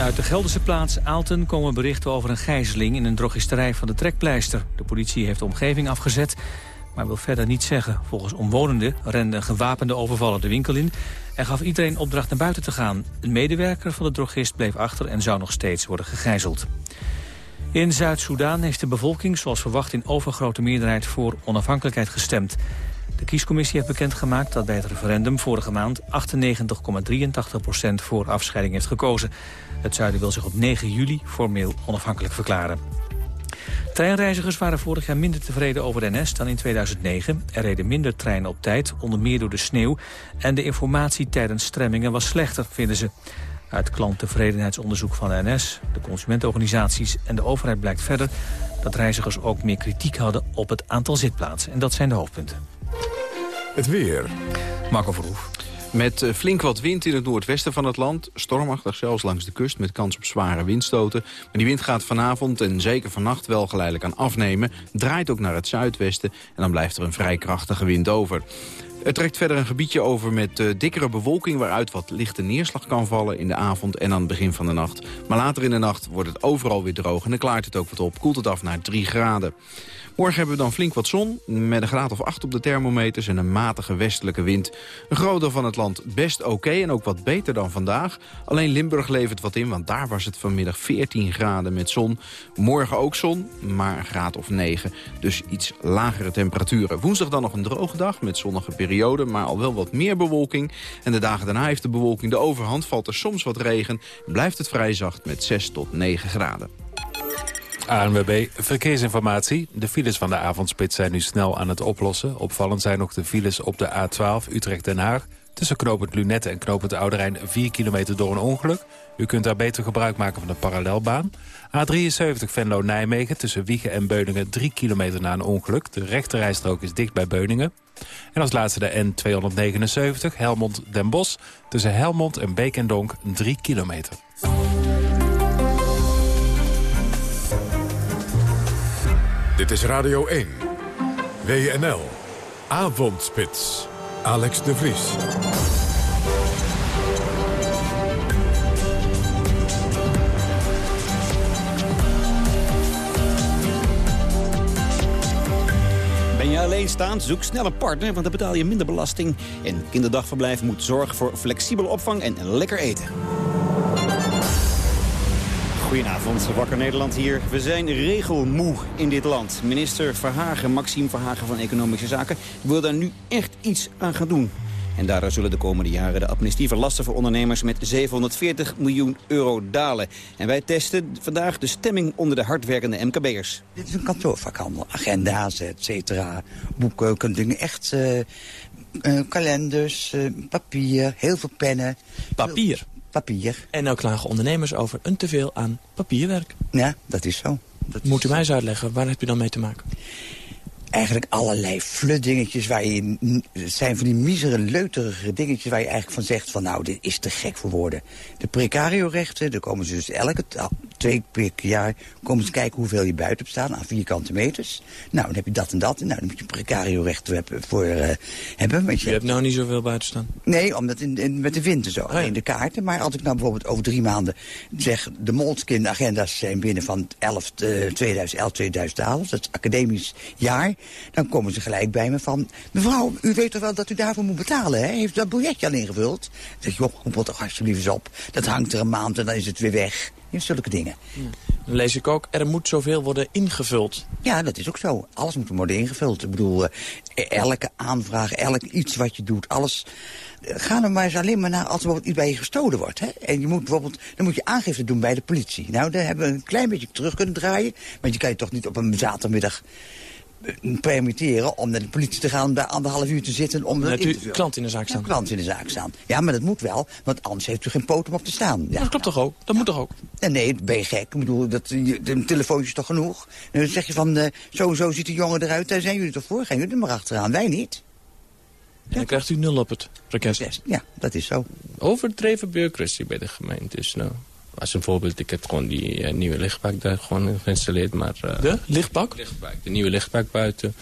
Speaker 3: Uit de Gelderse plaats Aalten komen berichten over een gijzeling... in een drogisterij van de Trekpleister. De politie heeft de omgeving afgezet, maar wil verder niets zeggen. Volgens omwonenden rende een gewapende overvaller de winkel in... en gaf iedereen opdracht naar buiten te gaan. Een medewerker van de drogist bleef achter en zou nog steeds worden gegijzeld. In Zuid-Soedan heeft de bevolking zoals verwacht in overgrote meerderheid voor onafhankelijkheid gestemd. De kiescommissie heeft bekendgemaakt dat bij het referendum vorige maand 98,83% voor afscheiding heeft gekozen. Het zuiden wil zich op 9 juli formeel onafhankelijk verklaren. Treinreizigers waren vorig jaar minder tevreden over de NS dan in 2009. Er reden minder treinen op tijd, onder meer door de sneeuw. En de informatie tijdens stremmingen was slechter, vinden ze. Uit klanttevredenheidsonderzoek van de NS, de consumentenorganisaties en de overheid blijkt verder... dat reizigers ook meer kritiek hadden op het aantal zitplaatsen. En dat zijn de hoofdpunten.
Speaker 28: Het weer.
Speaker 3: Marco Verhoef.
Speaker 29: Met eh, flink wat wind in het noordwesten van het land. Stormachtig zelfs langs de kust met kans op zware windstoten. Maar die wind gaat vanavond en zeker vannacht wel geleidelijk aan afnemen. Draait ook naar het zuidwesten en dan blijft er een vrij krachtige wind over. Het trekt verder een gebiedje over met uh, dikkere bewolking... waaruit wat lichte neerslag kan vallen in de avond en aan het begin van de nacht. Maar later in de nacht wordt het overal weer droog en dan klaart het ook wat op. Koelt het af naar 3 graden. Morgen hebben we dan flink wat zon, met een graad of 8 op de thermometers... en een matige westelijke wind. Een groot deel van het land best oké en ook wat beter dan vandaag. Alleen Limburg levert wat in, want daar was het vanmiddag 14 graden met zon. Morgen ook zon, maar een graad of 9. Dus iets lagere temperaturen. Woensdag dan nog een droge dag met zonnige periode... maar al wel wat meer bewolking. En de dagen daarna heeft de bewolking de overhand, valt er soms wat regen... blijft het vrij zacht met 6 tot 9 graden.
Speaker 4: ANWB Verkeersinformatie. De files van de avondspits zijn nu snel aan het oplossen. Opvallend zijn nog de files op de A12 Utrecht-Den Haag. Tussen knooppunt Lunette en knooppunt Ouderijn 4 kilometer door een ongeluk. U kunt daar beter gebruik maken van de parallelbaan. A73 Venlo-Nijmegen tussen Wiegen en Beuningen 3 kilometer na een ongeluk. De rechterrijstrook is dicht bij Beuningen. En als laatste de N279 Helmond-Den Bosch. Tussen Helmond en Beek en Donk 3 kilometer.
Speaker 28: Dit is Radio 1. WNL. Avondspits. Alex de Vries.
Speaker 26: Ben je alleenstaand? Zoek snel een partner, want dan betaal je minder belasting. En kinderdagverblijf moet zorgen voor flexibele opvang en lekker eten. Goedenavond, Wakker Nederland hier. We zijn regelmoe in dit land. Minister Verhagen, Maxime Verhagen van Economische Zaken... wil daar nu echt iets aan gaan doen. En daardoor zullen de komende jaren de administratieve lasten voor ondernemers met 740 miljoen euro dalen. En wij testen vandaag de stemming onder de hardwerkende MKB'ers.
Speaker 30: Dit is een kantoorvakhandel, agenda's, et cetera. Boeken, kunnen dingen echt... Uh, uh, kalenders, uh, papier, heel veel pennen.
Speaker 31: Papier?
Speaker 30: Papier.
Speaker 31: En nou klagen ondernemers over een teveel aan papierwerk.
Speaker 30: Ja, dat is zo. Dat
Speaker 31: Moet u mij eens uitleggen, waar heb je dan mee te maken?
Speaker 30: Eigenlijk allerlei flutdingetjes waar je... Het zijn van die misere, leuterige dingetjes waar je eigenlijk van zegt... van nou, dit is te gek voor woorden. De precario-rechten, daar komen ze dus elke twee per jaar... komen ze kijken hoeveel je buiten hebt staan aan vierkante meters. Nou, dan heb je dat en dat. Nou, dan moet je precario-rechten voor uh, hebben.
Speaker 31: Want je, je hebt nou niet zoveel buiten staan?
Speaker 30: Nee, omdat in, in, met de winter zo, oh, in de kaarten. Maar als ik nou bijvoorbeeld over drie maanden zeg... de Moleskine-agenda's zijn binnen van 11, uh, 2011, 2012. Dat is academisch jaar dan komen ze gelijk bij me van... mevrouw, u weet toch wel dat u daarvoor moet betalen, hè? Heeft u dat biljetje al ingevuld? Dan zeg ik, joh, kom toch alsjeblieft eens op. Dat hangt er een maand en dan is het weer weg. Ja, zulke dingen. Ja.
Speaker 31: Dan lees ik ook, er moet zoveel worden ingevuld.
Speaker 30: Ja, dat is ook zo. Alles moet worden ingevuld. Ik bedoel, uh, elke aanvraag, elk iets wat je doet, alles... Ga er maar eens alleen maar naar als er bijvoorbeeld iets bij je gestolen wordt. Hè? En je moet bijvoorbeeld, dan moet je aangifte doen bij de politie. Nou, daar hebben we een klein beetje terug kunnen draaien. Want je kan je toch niet op een zaterdagmiddag permitteren om naar de politie te gaan... om daar anderhalf uur te zitten om dat
Speaker 31: Net
Speaker 30: in
Speaker 31: u
Speaker 30: te vullen.
Speaker 31: klant in de zaak staan.
Speaker 30: Ja, klant in de zaak staan. Ja, maar dat moet wel, want anders heeft u geen poot om op te staan. Ja.
Speaker 31: Dat klopt toch ook? Dat moet toch ook?
Speaker 30: Nee, nee, ben je gek. Ik bedoel, dat, je- de telefoontje is toch genoeg? En dan zeg je van, eh, zo zo ziet de jongen eruit. Daar zijn jullie toch voor? Gaan jullie er maar achteraan. Wij niet.
Speaker 31: En dan krijgt u nul op het request.
Speaker 30: Ja, dat is zo.
Speaker 32: Overdreven bureaucratie bij de gemeente is nou... Als een voorbeeld, ik heb gewoon die eh, nieuwe lichtbak daar gewoon geïnstalleerd. Maar, eh,
Speaker 31: De lichtbak?
Speaker 32: lichtbak? De nieuwe lichtbak buiten.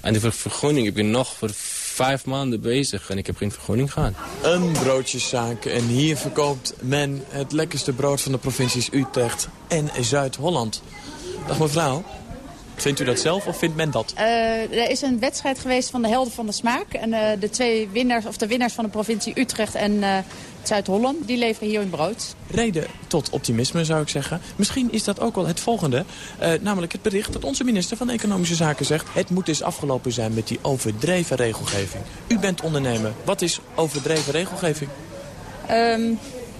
Speaker 32: En de ver- vergunning, ik ben nog voor vijf maanden bezig en ik heb geen vergunning gehad.
Speaker 31: Een broodjeszaak en hier verkoopt men het lekkerste brood van de provincies Utrecht en Zuid-Holland. Dag mevrouw, vindt u dat zelf of vindt men dat?
Speaker 33: Eh, er is een wedstrijd geweest van de helden van de smaak. En eh, de twee winnaars, of de winnaars van de provincie Utrecht en eh, Zuid-Holland, die leveren hier hun brood.
Speaker 31: Reden tot optimisme zou ik zeggen. Misschien is dat ook wel het volgende. eh, namelijk het bericht dat onze minister van Economische Zaken zegt... het moet eens afgelopen zijn met die overdreven regelgeving. U bent ondernemer. Wat is overdreven regelgeving?
Speaker 33: Ehm,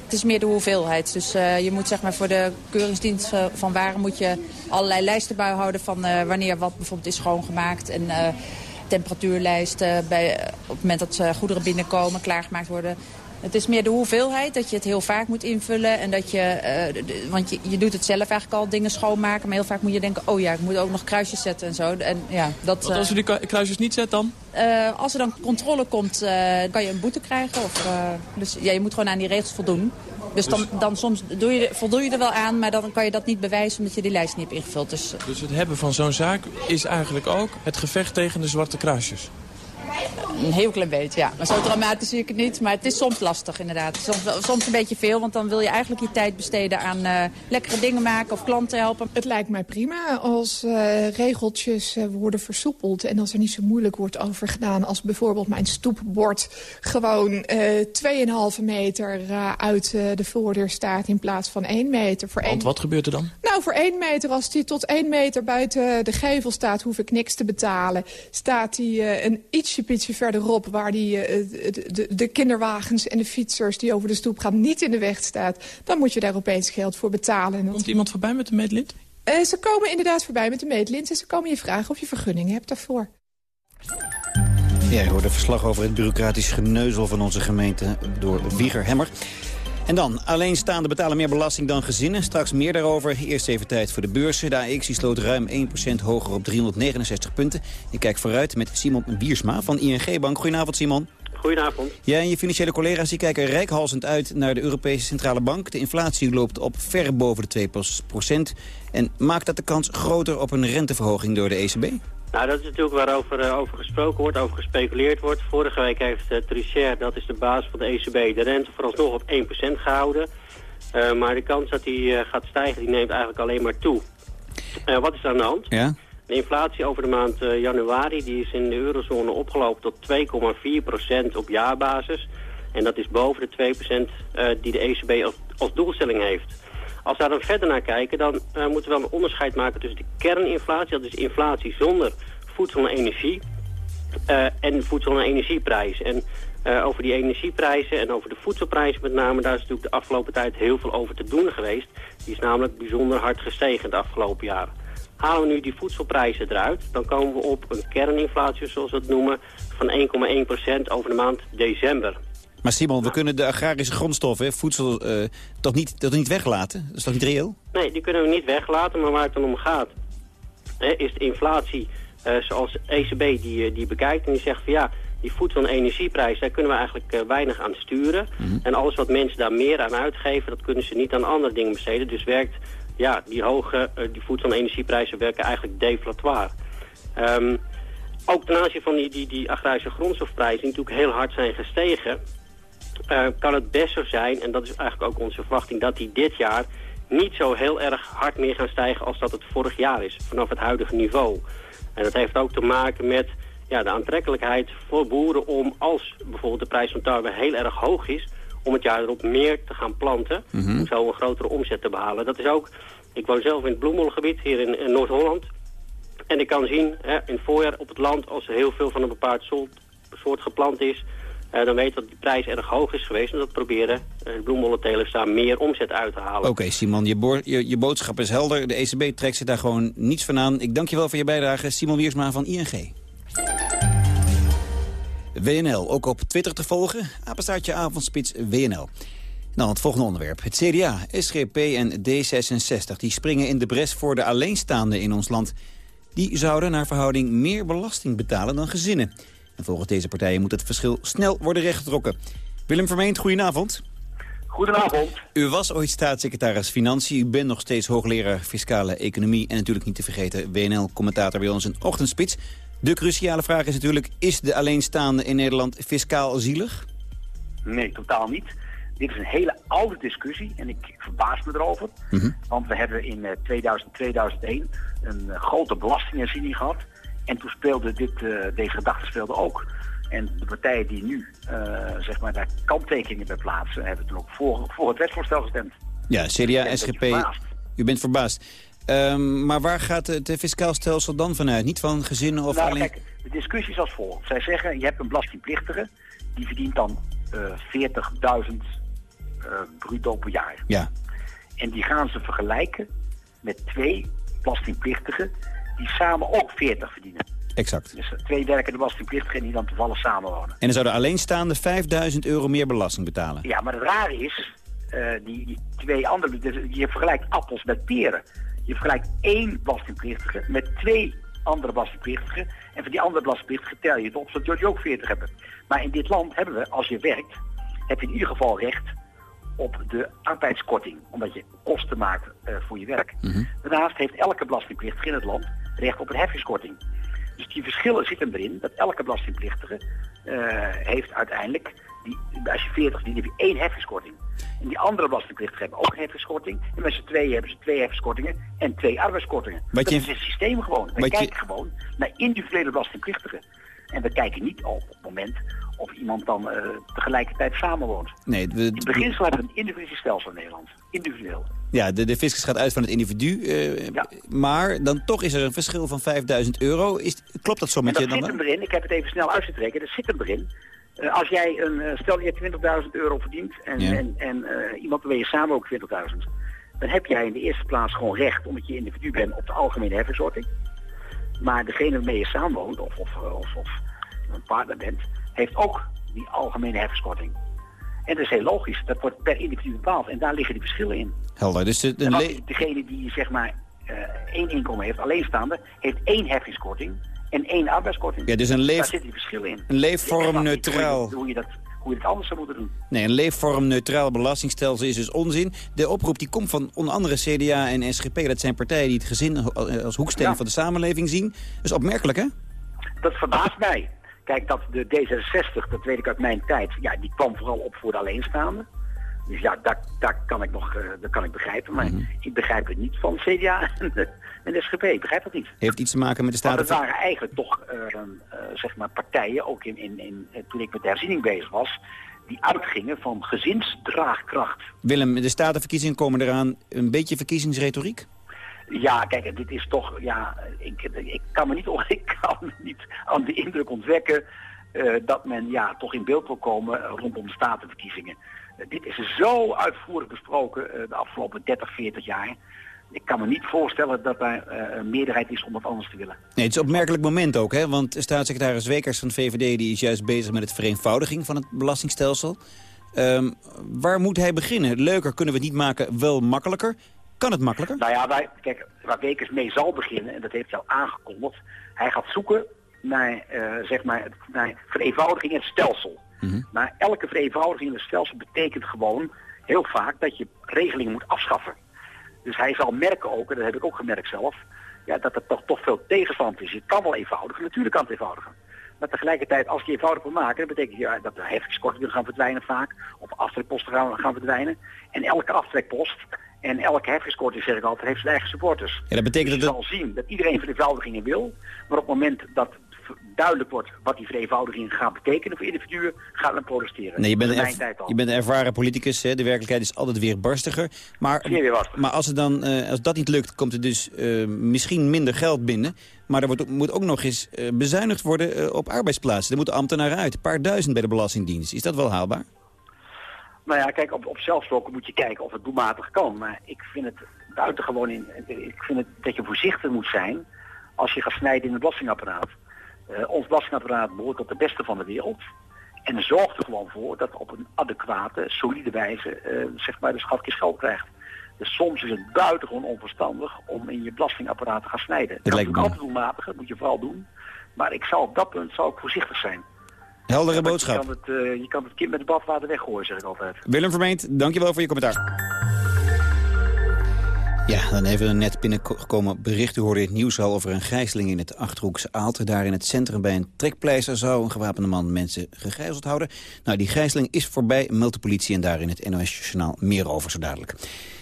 Speaker 33: het is meer de hoeveelheid. Dus eh, je moet zeg maar voor de keuringsdienst eh, van waren moet je allerlei lijsten bijhouden van wanneer wat bijvoorbeeld is schoongemaakt. En temperatuurlijsten bij, op het moment dat goederen binnenkomen, klaargemaakt worden. Het is meer de hoeveelheid, dat je het heel vaak moet invullen. En dat je, eh, de- want je, je doet het zelf eigenlijk al, dingen schoonmaken. Maar heel vaak moet je denken, oh ja, ik moet ook nog kruisjes zetten en zo. En, ja, dat,
Speaker 31: Want als u die kru- kruisjes niet zet dan?
Speaker 33: eh, als er dan controle komt, eh, kan je een boete krijgen. Of, eh, dus ja, je moet gewoon aan die regels voldoen. Dus dan, dan soms doe je, voldoe je er wel aan, maar dan kan je dat niet bewijzen omdat je die lijst niet hebt ingevuld. Dus eh,
Speaker 31: Dus het hebben van zo'n zaak is eigenlijk ook het gevecht tegen de zwarte kruisjes.
Speaker 33: Een heel klein beetje, ja. Maar zo dramatisch zie ik het niet. Maar het is soms lastig inderdaad. Soms, soms een beetje veel, want dan wil je eigenlijk je tijd besteden aan eh, lekkere dingen maken of klanten helpen.
Speaker 34: Het lijkt mij prima als eh, regeltjes eh, worden versoepeld... en als er niet zo moeilijk wordt over gedaan... als bijvoorbeeld mijn stoepbord gewoon eh 2,5 meter uit eh, de voordeur staat... in plaats van 1 meter. Voor
Speaker 31: Want
Speaker 34: één-
Speaker 31: wat gebeurt er dan?
Speaker 34: Nou, voor 1 meter, als die tot 1 meter buiten de gevel staat... hoef ik niks te betalen. Staat die eh, een ietsje pietje verderop... waar die, eh, de, de, de kinderwagens en de fietsers die over de stoep gaan... niet in de weg staat, dan moet je daar opeens geld voor betalen.
Speaker 31: Komt iemand voorbij met een meetlint?
Speaker 34: eh, ze komen inderdaad voorbij met de meetlint... en ze komen je vragen of je vergunning hebt daarvoor.
Speaker 26: Ja, je hoort een verslag over het bureaucratisch geneuzel van onze gemeente door Wieger Hemmer. En dan, alleenstaanden betalen meer belasting dan gezinnen. Straks meer daarover. Eerst even tijd voor de beurzen. De AX sloot ruim 1% hoger op 369 punten. Ik kijk vooruit met Simon Biersma van ING Bank. Goedenavond Simon.
Speaker 35: Goedenavond.
Speaker 26: Jij en je financiële collega's die kijken rijkhalsend uit naar de Europese Centrale Bank. De inflatie loopt op ver boven de 2% En maakt dat de kans groter op een renteverhoging door de ECB?
Speaker 35: Nou, dat is natuurlijk waarover uh, over gesproken wordt, over gespeculeerd wordt. Vorige week heeft uh, Trichet, dat is de baas van de ECB, de rente vooralsnog op 1% gehouden. Uh, maar de kans dat die gaat stijgen, die neemt eigenlijk alleen maar toe. Wat is er aan de hand?
Speaker 26: Ja?
Speaker 35: De inflatie over de maand januari die is in de eurozone opgelopen tot 2,4% op jaarbasis. En dat is boven de 2% uh, die de ECB als, als doelstelling heeft. Als we daar dan verder naar kijken, dan uh, moeten we wel een onderscheid maken tussen de kerninflatie, dat is inflatie zonder voedsel en energie, uh, en voedsel en energieprijzen. En uh, over die energieprijzen en over de voedselprijzen met name, daar is natuurlijk de afgelopen tijd heel veel over te doen geweest. Die is namelijk bijzonder hard gestegen de afgelopen jaren. Halen we nu die voedselprijzen eruit, dan komen we op een kerninflatie, zoals we het noemen, van 1,1% over de maand december.
Speaker 26: Maar Simon, we kunnen de agrarische grondstoffen, voedsel, uh, toch, niet, toch niet weglaten? Dat is toch niet reëel?
Speaker 35: Nee, die kunnen we niet weglaten, maar waar het dan om gaat... Hè, is de inflatie uh, zoals ECB die, die bekijkt en die zegt van ja... die voedsel- en energieprijs, daar kunnen we eigenlijk uh, weinig aan sturen. Mm -hmm. En alles wat mensen daar meer aan uitgeven, dat kunnen ze niet aan andere dingen besteden. Dus werkt, ja, die hoge die voedsel- en energieprijzen werken eigenlijk deflatoir. Um, ook ten aanzien van die, die, die agrarische grondstofprijzen, die natuurlijk heel hard zijn gestegen... Uh, kan het best zo zijn, en dat is eigenlijk ook onze verwachting... dat die dit jaar niet zo heel erg hard meer gaan stijgen als dat het vorig jaar is. Vanaf het huidige niveau. En dat heeft ook te maken met ja, de aantrekkelijkheid voor boeren... om als bijvoorbeeld de prijs van tarwe heel erg hoog is... om het jaar erop meer te gaan planten. Mm -hmm. Om zo een grotere omzet te behalen. Dat is ook... Ik woon zelf in het bloemelgebied hier in, in Noord-Holland. En ik kan zien hè, in het voorjaar op het land... als er heel veel van een bepaald soort, soort geplant is eh, dan weet dat die prijs erg hoog is geweest. En dat proberen uh, de daar meer omzet uit te halen.
Speaker 26: Oké, Simon, je, je, je, boodschap is helder. De ECB trekt zich daar gewoon niets van aan. Ik dank je wel voor je bijdrage. Simon Wiersma van ING. WNL, ook op Twitter te volgen. Apenstaartje avondspits WNL. Nou, het volgende onderwerp. Het CDA, SGP en D66 die springen in de bres voor de alleenstaanden in ons land. Die zouden naar verhouding meer belasting betalen dan gezinnen. En volgens deze partijen moet het verschil snel worden rechtgetrokken. Willem Vermeend, goedenavond.
Speaker 36: Goedenavond.
Speaker 26: U was ooit staatssecretaris Financiën. U bent nog steeds hoogleraar Fiscale Economie. En natuurlijk niet te vergeten WNL-commentator bij ons in Ochtendspits. De cruciale vraag is natuurlijk, is de alleenstaande in Nederland fiscaal zielig?
Speaker 36: Nee, totaal niet. Dit is een hele oude discussie en ik verbaas me erover. Mhm. Want we hebben in 2000, eh, 2001 een eh, grote belastingherziening gehad. En toen speelde dit, uh, deze gedachte speelde ook. En de partijen die nu zeg maar daar kanttekeningen bij plaatsen... hebben toen ook voor, voor het wetsvoorstel gestemd.
Speaker 26: Ja, CDA, SGP, u bent verbaasd. Um, maar waar gaat het fiscaal stelsel dan vanuit? Niet van gezinnen of
Speaker 36: nou,
Speaker 26: alleen...
Speaker 36: Kijk, de discussie is als volgt. Zij zeggen, je hebt een belastingplichtige... die verdient dan uh, 40.000 uh, bruto per jaar.
Speaker 26: Ja.
Speaker 36: En die gaan ze vergelijken met twee belastingplichtigen die samen ook 40 verdienen.
Speaker 26: Exact.
Speaker 36: Dus twee werkende belastingplichtigen die dan toevallig samenwonen. En
Speaker 26: dan zouden alleenstaande 5000 euro meer belasting betalen.
Speaker 36: Ja, maar het rare is, uh, die, die, twee andere, dus je vergelijkt appels met peren. Je vergelijkt één belastingplichtige met twee andere belastingplichtigen. En voor die andere belastingplichtigen tel je het op, zodat je ook 40 hebben. Maar in dit land hebben we, als je werkt, heb je in ieder geval recht op de arbeidskorting. Omdat je kosten maakt uh, voor je werk.
Speaker 26: Mhm.
Speaker 36: Daarnaast heeft elke belastingplichtige in het land recht op een heffingskorting. Dus die verschillen zitten erin dat elke belastingplichtige uh, heeft uiteindelijk, die, als je 40 verdient, heb je één heffingskorting. En die andere belastingplichtigen hebben ook een heffingskorting. En met z'n tweeën hebben ze twee heffingskortingen en twee arbeidskortingen. Dat is het systeem gewoon. We kijken gewoon naar individuele belastingplichtigen. En we kijken niet op het moment of iemand dan uh, tegelijkertijd samenwoont.
Speaker 26: Nee, we...
Speaker 36: In beginsel hebben we een individueel stelsel in Nederland. Individueel.
Speaker 26: Ja, de, de fiscus gaat uit van het individu. Uh,
Speaker 36: ja.
Speaker 26: Maar dan toch is er een verschil van 5000 euro. Is, klopt dat zo met je
Speaker 36: dan?
Speaker 26: Dat
Speaker 36: zit hem erin. Ik heb het even snel uitgetreken. Dat zit hem erin. Uh, als jij een, stel je hebt 20.000 euro verdient en,
Speaker 26: ja.
Speaker 36: en, en iemand waarmee je samen ook 20.000. Dan heb jij in de eerste plaats gewoon recht, omdat je individu bent, op de algemene heffingssorting. Maar degene waarmee je samenwoont of, of, of, of een partner bent, heeft ook die algemene heffingskorting. En dat is heel logisch. Dat wordt per individu bepaald. En daar liggen die verschillen in.
Speaker 26: Helder. Dus de,
Speaker 36: degene die zeg maar uh, één inkomen heeft, alleenstaande, heeft één heffingskorting en één arbeidskorting.
Speaker 26: Ja, dus een leef...
Speaker 36: Daar zitten die verschillen in.
Speaker 26: Een leefvormneutraal...
Speaker 36: Hoe, hoe, je dat, hoe je dat anders zou moeten doen.
Speaker 26: Nee, een leefvormneutraal belastingstelsel is dus onzin. De oproep die komt van onder andere CDA en SGP. Dat zijn partijen die het gezin als hoeksteen ja. van de samenleving zien. Dus opmerkelijk, hè?
Speaker 36: Dat verbaast mij. Kijk, dat de D66, dat weet ik uit mijn tijd, ja, die kwam vooral op voor de alleenstaanden. Dus ja, daar, daar kan ik nog, uh, dat kan ik begrijpen. Maar mm -hmm. ik begrijp het niet van CDA en de, en de SGP. Ik begrijp dat niet.
Speaker 26: Heeft iets te maken met de staat...
Speaker 36: Want het waren eigenlijk toch, uh, uh, zeg maar, partijen, ook in, in, in, toen ik met de herziening bezig was, die uitgingen van gezinsdraagkracht.
Speaker 26: Willem, de statenverkiezingen komen eraan. Een beetje verkiezingsretoriek?
Speaker 36: Ja, kijk, dit is toch, ja, ik, ik kan me niet, [laughs] ik kan me niet aan de indruk ontwekken uh, dat men ja, toch in beeld wil komen rondom de statenverkiezingen. Uh, dit is zo uitvoerig besproken de afgelopen 30, 40 jaar. Ik kan me niet voorstellen dat daar een meerderheid is om wat anders te willen.
Speaker 26: Nee, het is een opmerkelijk moment ook, hè? want staatssecretaris Wekers van de VVD die is juist bezig met het vereenvoudiging van het belastingstelsel. Um, waar moet hij beginnen? Leuker kunnen we het niet maken, wel makkelijker. Kan het makkelijker?
Speaker 36: Nou ja, wij, kijk, waar Wekers mee zal beginnen, en dat heeft hij al aangekondigd, hij gaat zoeken naar, uh, zeg maar, naar vereenvoudiging in het stelsel.
Speaker 26: Mm -hmm.
Speaker 36: Maar elke vereenvoudiging in het stelsel betekent gewoon heel vaak dat je regelingen moet afschaffen. Dus hij zal merken ook, en dat heb ik ook gemerkt zelf, ja, dat er toch, toch veel tegenstand is. Je kan wel eenvoudigen, natuurlijk kan het eenvoudigen. Maar tegelijkertijd, als je eenvoudig wil maken, dat betekent ja, dat de heffingskortingen gaan verdwijnen vaak. Of aftrekposten gaan, gaan verdwijnen. En elke aftrekpost en elke heffingskorting, zeg ik altijd, heeft zijn eigen supporters.
Speaker 26: Ja, dat betekent
Speaker 36: dus je
Speaker 26: dat
Speaker 36: zal zien dat iedereen vereenvoudigingen wil. Maar op het moment dat duidelijk wordt wat die vereenvoudiging gaat betekenen voor individuen, gaan we protesteren.
Speaker 26: Nee, je bent, een je bent een ervaren politicus, hè? de werkelijkheid is altijd weerbarstiger. Maar, maar als, het dan, eh, als dat niet lukt, komt er dus eh, misschien minder geld binnen. Maar er wordt, moet ook nog eens eh, bezuinigd worden op arbeidsplaatsen. Er moeten ambtenaren uit, een paar duizend bij de Belastingdienst. Is dat wel haalbaar?
Speaker 36: Nou ja, kijk, op, op zelfsproken moet je kijken of het doelmatig kan. Maar ik vind het buitengewoon in. Ik vind het dat je voorzichtig moet zijn als je gaat snijden in het belastingapparaat. Eh, ons belastingapparaat behoort tot de beste van de wereld. En zorgt er gewoon voor dat op een adequate, solide wijze eh, zeg maar de schatkist geld krijgt. Dus soms is het buitengewoon onverstandig om in je belastingapparaat te gaan snijden. Dat,
Speaker 26: lijkt me.
Speaker 36: altijd doelmatig, dat moet je vooral doen. Maar ik zou op dat punt zou ik voorzichtig zijn.
Speaker 26: Heldere boodschap.
Speaker 36: Je kan, het, eh, je kan het kind met het badwater weggooien, zeg ik altijd.
Speaker 26: Willem Vermeend, dankjewel voor je commentaar. Ja, dan even een net binnengekomen bericht. U hoorde het nieuws al over een gijzeling in het Achterhoekse Aalten. Daar in het centrum bij een trekpleister zou een gewapende man mensen gegijzeld houden. Nou, die gijzeling is voorbij, meldt de politie en daar in het NOS-journaal meer over zo dadelijk.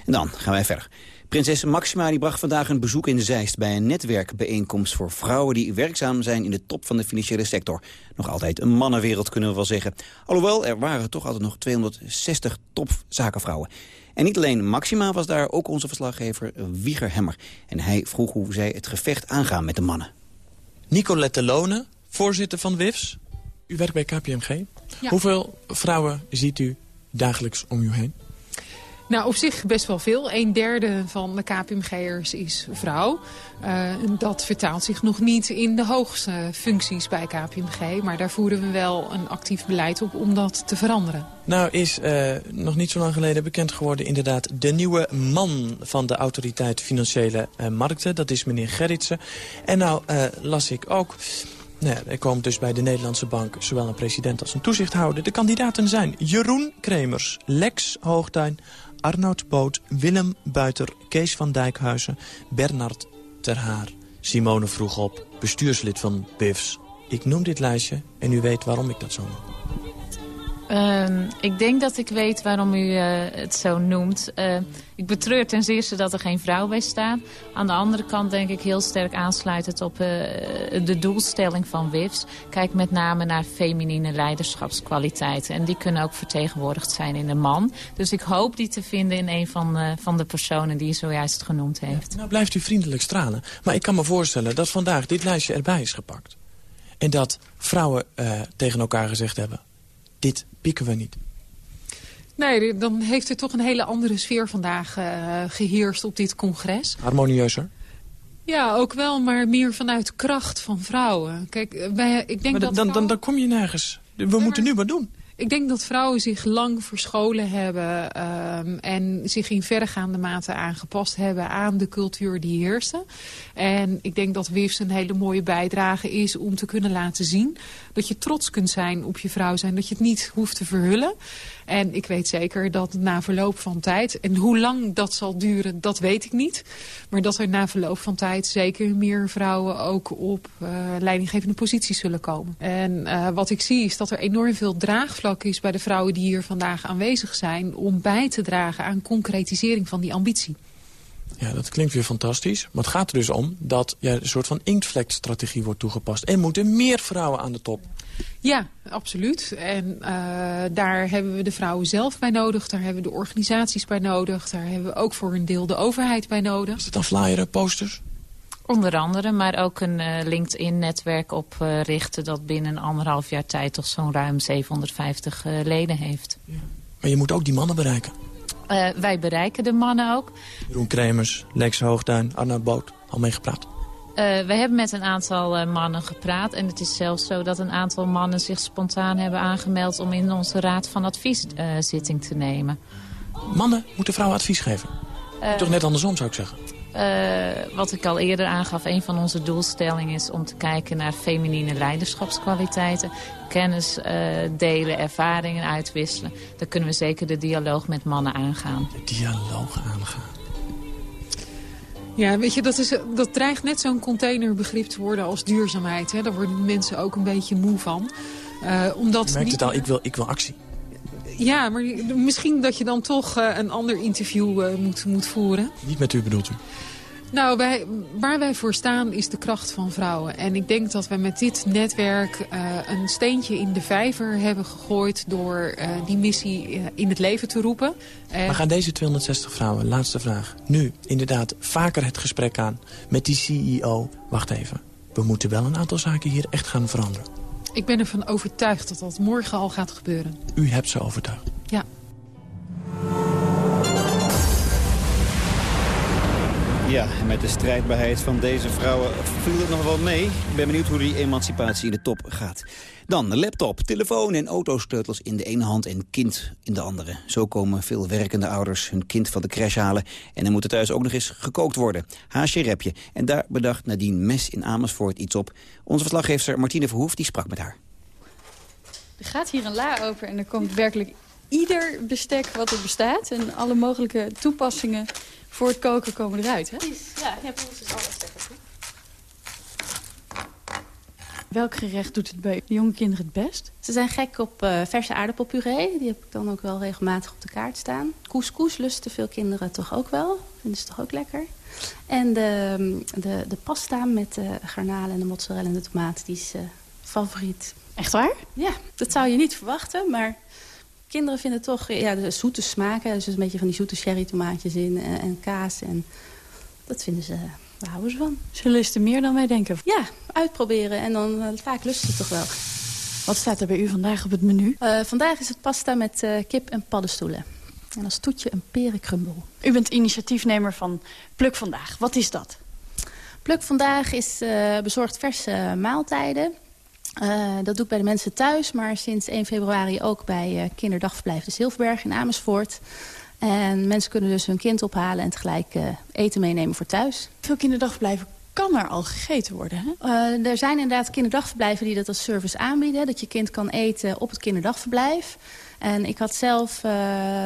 Speaker 26: En dan gaan wij verder. Prinses Maxima die bracht vandaag een bezoek in Zeist bij een netwerkbijeenkomst voor vrouwen die werkzaam zijn in de top van de financiële sector. Nog altijd een mannenwereld kunnen we wel zeggen. Alhoewel, er waren toch altijd nog 260 topzakenvrouwen. En niet alleen Maxima was daar, ook onze verslaggever Wieger Hemmer. En hij vroeg hoe zij het gevecht aangaan met de mannen.
Speaker 31: Nicolette Lone, voorzitter van WIFS. U werkt bij KPMG.
Speaker 34: Ja.
Speaker 31: Hoeveel vrouwen ziet u dagelijks om u heen?
Speaker 34: Nou, op zich best wel veel. Een derde van de KPMG'ers is vrouw. Eh, dat vertaalt zich nog niet in de hoogste functies bij KPMG. Maar daar voeren we wel een actief beleid op om dat te veranderen.
Speaker 31: Nou is eh, nog niet zo lang geleden bekend geworden inderdaad de nieuwe man van de autoriteit Financiële eh, Markten. Dat is meneer Gerritsen. En nou las ik ook, nou er komt dus bij de Nederlandse Bank zowel een president als een toezichthouder. De kandidaten zijn Jeroen Kremers, Lex Hoogtuin, Arnoud Boot, Willem Buiter, Kees van Dijkhuizen, Bernard Terhaar. Simone vroeg op, bestuurslid van BIFS. Ik noem dit lijstje en u weet waarom ik dat zo noem.
Speaker 37: Ehm, ik denk dat ik weet waarom u eh, het zo noemt. Eh, ik betreur ten eerste dat er geen vrouw bij staat. Aan de andere kant denk ik heel sterk aansluitend op eh, de doelstelling van WIFS. Kijk met name naar feminine leiderschapskwaliteiten. En die kunnen ook vertegenwoordigd zijn in een man. Dus ik hoop die te vinden in een van, van de personen die u zojuist genoemd heeft.
Speaker 31: Nou blijft u vriendelijk stralen. Maar ik kan me voorstellen dat vandaag dit lijstje erbij is gepakt. En dat vrouwen tegen elkaar gezegd hebben... dit pikken we niet.
Speaker 34: Nee, dan heeft er toch een hele andere sfeer vandaag eh, geheerst op dit congres.
Speaker 31: Harmonieuzer.
Speaker 34: Ja, ook wel, maar meer vanuit kracht van vrouwen. Kijk, eh, wij, ik denk
Speaker 31: Maar
Speaker 34: dat
Speaker 31: dan, dan,
Speaker 34: vrouwen-
Speaker 31: dan kom je nergens. We moeten nu wat doen.
Speaker 34: Ik denk dat vrouwen zich lang verscholen hebben ehm, en zich in verregaande mate aangepast hebben aan de cultuur die heerste. En ik denk dat WIFS een hele mooie bijdrage is om te kunnen laten zien dat je trots kunt zijn op je vrouw zijn. Dat je het niet hoeft te verhullen. En ik weet zeker dat na verloop van tijd, en hoe lang dat zal duren, dat weet ik niet. Maar dat er na verloop van tijd zeker meer vrouwen ook op eh, leidinggevende posities zullen komen. En eh, wat ik zie is dat er enorm veel draagvlak is bij de vrouwen die hier vandaag aanwezig zijn... om bij te dragen aan concretisering van die ambitie.
Speaker 31: Ja, dat klinkt weer fantastisch. Maar het gaat er dus om dat ja, een soort van inktvlekstrategie wordt toegepast. Er moeten meer vrouwen aan de top.
Speaker 34: Ja, absoluut. En eh, daar hebben we de vrouwen zelf bij nodig. Daar hebben we de organisaties bij nodig. Daar hebben we ook voor een deel de overheid bij nodig.
Speaker 31: Is het dan flyeren, posters?
Speaker 37: Onder andere, maar ook een eh, LinkedIn-netwerk oprichten... dat binnen anderhalf jaar tijd toch zo'n ruim 750 eh, leden heeft.
Speaker 31: Maar je moet ook die mannen bereiken.
Speaker 37: Eh, wij bereiken de mannen ook.
Speaker 31: Jeroen Kremers, Lex Hoogduin, Arnoud Boot. Al mee gepraat.
Speaker 37: Eh, we hebben met een aantal eh, mannen gepraat. En het is zelfs zo dat een aantal mannen zich spontaan hebben aangemeld... om in onze raad van advies zitting te nemen.
Speaker 31: Mannen moeten vrouwen advies geven. Toch net andersom zou ik zeggen.
Speaker 37: Eh, wat ik al eerder aangaf, een van onze doelstellingen is om te kijken naar feminine leiderschapskwaliteiten. Kennis eh, delen, ervaringen uitwisselen. Dan kunnen we zeker de dialoog met mannen aangaan.
Speaker 31: De dialoog aangaan.
Speaker 34: Ja, weet je, dat, is, dat dreigt net zo'n containerbegrip te worden als duurzaamheid. Hè? Daar worden mensen ook een beetje moe van. Eh, omdat
Speaker 31: Je merkt
Speaker 34: niet-
Speaker 31: het al, ik wil, ik wil actie.
Speaker 34: Ja, maar misschien dat je dan toch eh, een ander interview eh, moet, moet voeren.
Speaker 31: Niet met u bedoelt u.
Speaker 38: Nou, wij, waar wij voor staan is de kracht van vrouwen. En ik denk dat we met dit netwerk uh, een steentje in de vijver hebben gegooid... door uh, die missie in het leven te roepen.
Speaker 31: Maar gaan deze 260 vrouwen, laatste vraag, nu inderdaad vaker het gesprek aan met die CEO? Wacht even, we moeten wel een aantal zaken hier echt gaan veranderen.
Speaker 38: Ik ben ervan overtuigd dat dat morgen al gaat gebeuren.
Speaker 31: U hebt ze overtuigd?
Speaker 38: Ja.
Speaker 26: Ja, met de strijdbaarheid van deze vrouwen viel het nog wel mee. Ik ben benieuwd hoe die emancipatie in de top gaat. Dan de laptop, telefoon en autosleutels in de ene hand en kind in de andere. Zo komen veel werkende ouders hun kind van de crash halen... en dan moet er thuis ook nog eens gekookt worden. Haasje repje. En daar bedacht Nadine Mes in Amersfoort iets op. Onze verslaggever Martine Verhoef die sprak met haar.
Speaker 39: Er gaat hier een la open en er komt werkelijk ieder bestek wat er bestaat... en alle mogelijke toepassingen voor het koken komen eruit, hè? Ja, ja precies. Alles lekker. Welk gerecht doet het bij jonge kinderen het best?
Speaker 40: Ze zijn gek op uh, verse aardappelpuree. Die heb ik dan ook wel regelmatig op de kaart staan. Couscous lusten veel kinderen toch ook wel. Vinden ze toch ook lekker. En de, de, de pasta met de garnalen en de mozzarella en de tomaat, die is uh, favoriet.
Speaker 39: Echt waar?
Speaker 40: Ja, dat zou je niet verwachten, maar kinderen vinden toch ja, de zoete smaken. Dus een beetje van die zoete sherry tomaatjes in en, en kaas. En dat vinden ze, daar houden ze van.
Speaker 39: Ze lusten meer dan wij denken.
Speaker 40: Ja, uitproberen en dan uh, vaak lusten ze toch wel.
Speaker 39: Wat staat er bij u vandaag op het menu?
Speaker 40: Uh, vandaag is het pasta met uh, kip en paddenstoelen. En als toetje een perenkrumbel.
Speaker 39: U bent initiatiefnemer van Pluk Vandaag. Wat is dat?
Speaker 40: Pluk Vandaag is bezorgd verse maaltijden. Uh, dat doe ik bij de mensen thuis, maar sinds 1 februari ook bij uh, kinderdagverblijf de Zilverberg in Amersfoort. En mensen kunnen dus hun kind ophalen en tegelijk uh, eten meenemen voor thuis.
Speaker 39: Veel kinderdagverblijven kan er al gegeten worden, hè?
Speaker 40: er zijn inderdaad kinderdagverblijven die dat als service aanbieden. Dat je kind kan eten op het kinderdagverblijf. En ik had zelf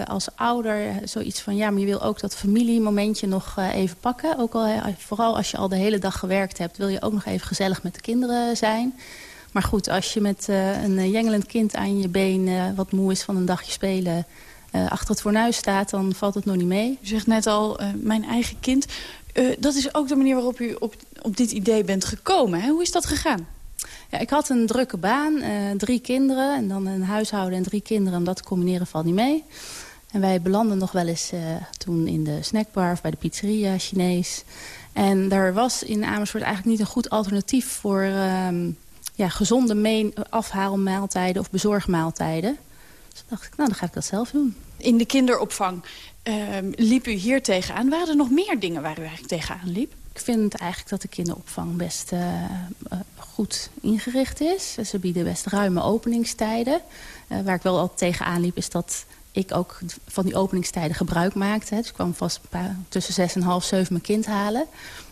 Speaker 40: als ouder zoiets van... ja, maar je wil ook dat familiemomentje nog even pakken. Ook al, vooral als je al de hele dag gewerkt hebt... wil je ook nog even gezellig met de kinderen zijn... Maar goed, als je met uh, een jengelend kind aan je been... Uh, wat moe is van een dagje spelen... Achter het fornuis staat, dan valt het nog niet mee.
Speaker 39: U zegt net al, mijn eigen kind. dat is ook de manier waarop u op, op dit idee bent gekomen. Hè? Hoe is dat gegaan?
Speaker 40: Ja, ik had een drukke baan, drie kinderen... en dan een huishouden en drie kinderen. En dat combineren valt niet mee. En wij belanden nog wel eens toen in de snackbar... of bij de pizzeria, Chinees. En daar was in Amersfoort eigenlijk niet een goed alternatief voor... Ehm, ja, gezonde meen afhaalmaaltijden of bezorgmaaltijden. Dus dacht ik, nou, dan ga ik dat zelf doen.
Speaker 39: In de kinderopvang uh, liep u hier tegenaan. Waren er nog meer dingen waar u eigenlijk tegenaan liep?
Speaker 40: Ik vind eigenlijk dat de kinderopvang best uh, uh, goed ingericht is. Ze bieden best ruime openingstijden. Uh, waar ik wel al tegenaan liep is dat ik ook van die openingstijden gebruik maakte. Dus ik kwam vast tussen zes en half zeven mijn kind halen.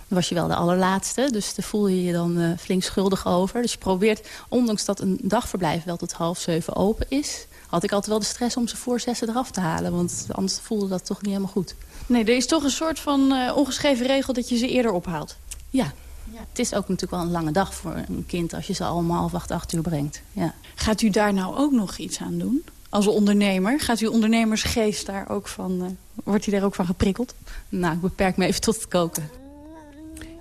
Speaker 40: Dan was je wel de allerlaatste, dus daar voel je je dan uh, flink schuldig over. Dus je probeert, ondanks dat een dagverblijf wel tot half zeven open is... had ik altijd wel de stress om ze voor zessen eraf te halen. Want anders voelde dat toch niet helemaal goed.
Speaker 39: Nee, er is toch een soort van uh, ongeschreven regel dat je ze eerder ophaalt.
Speaker 40: Ja. ja. Het is ook natuurlijk wel een lange dag voor een kind... als je ze allemaal half acht, acht uur brengt. Ja.
Speaker 39: Gaat u daar nou ook nog iets aan doen? Als ondernemer, gaat uw ondernemersgeest daar ook van... Uh, wordt hij daar ook van geprikkeld?
Speaker 40: Nou, ik beperk me even tot het koken.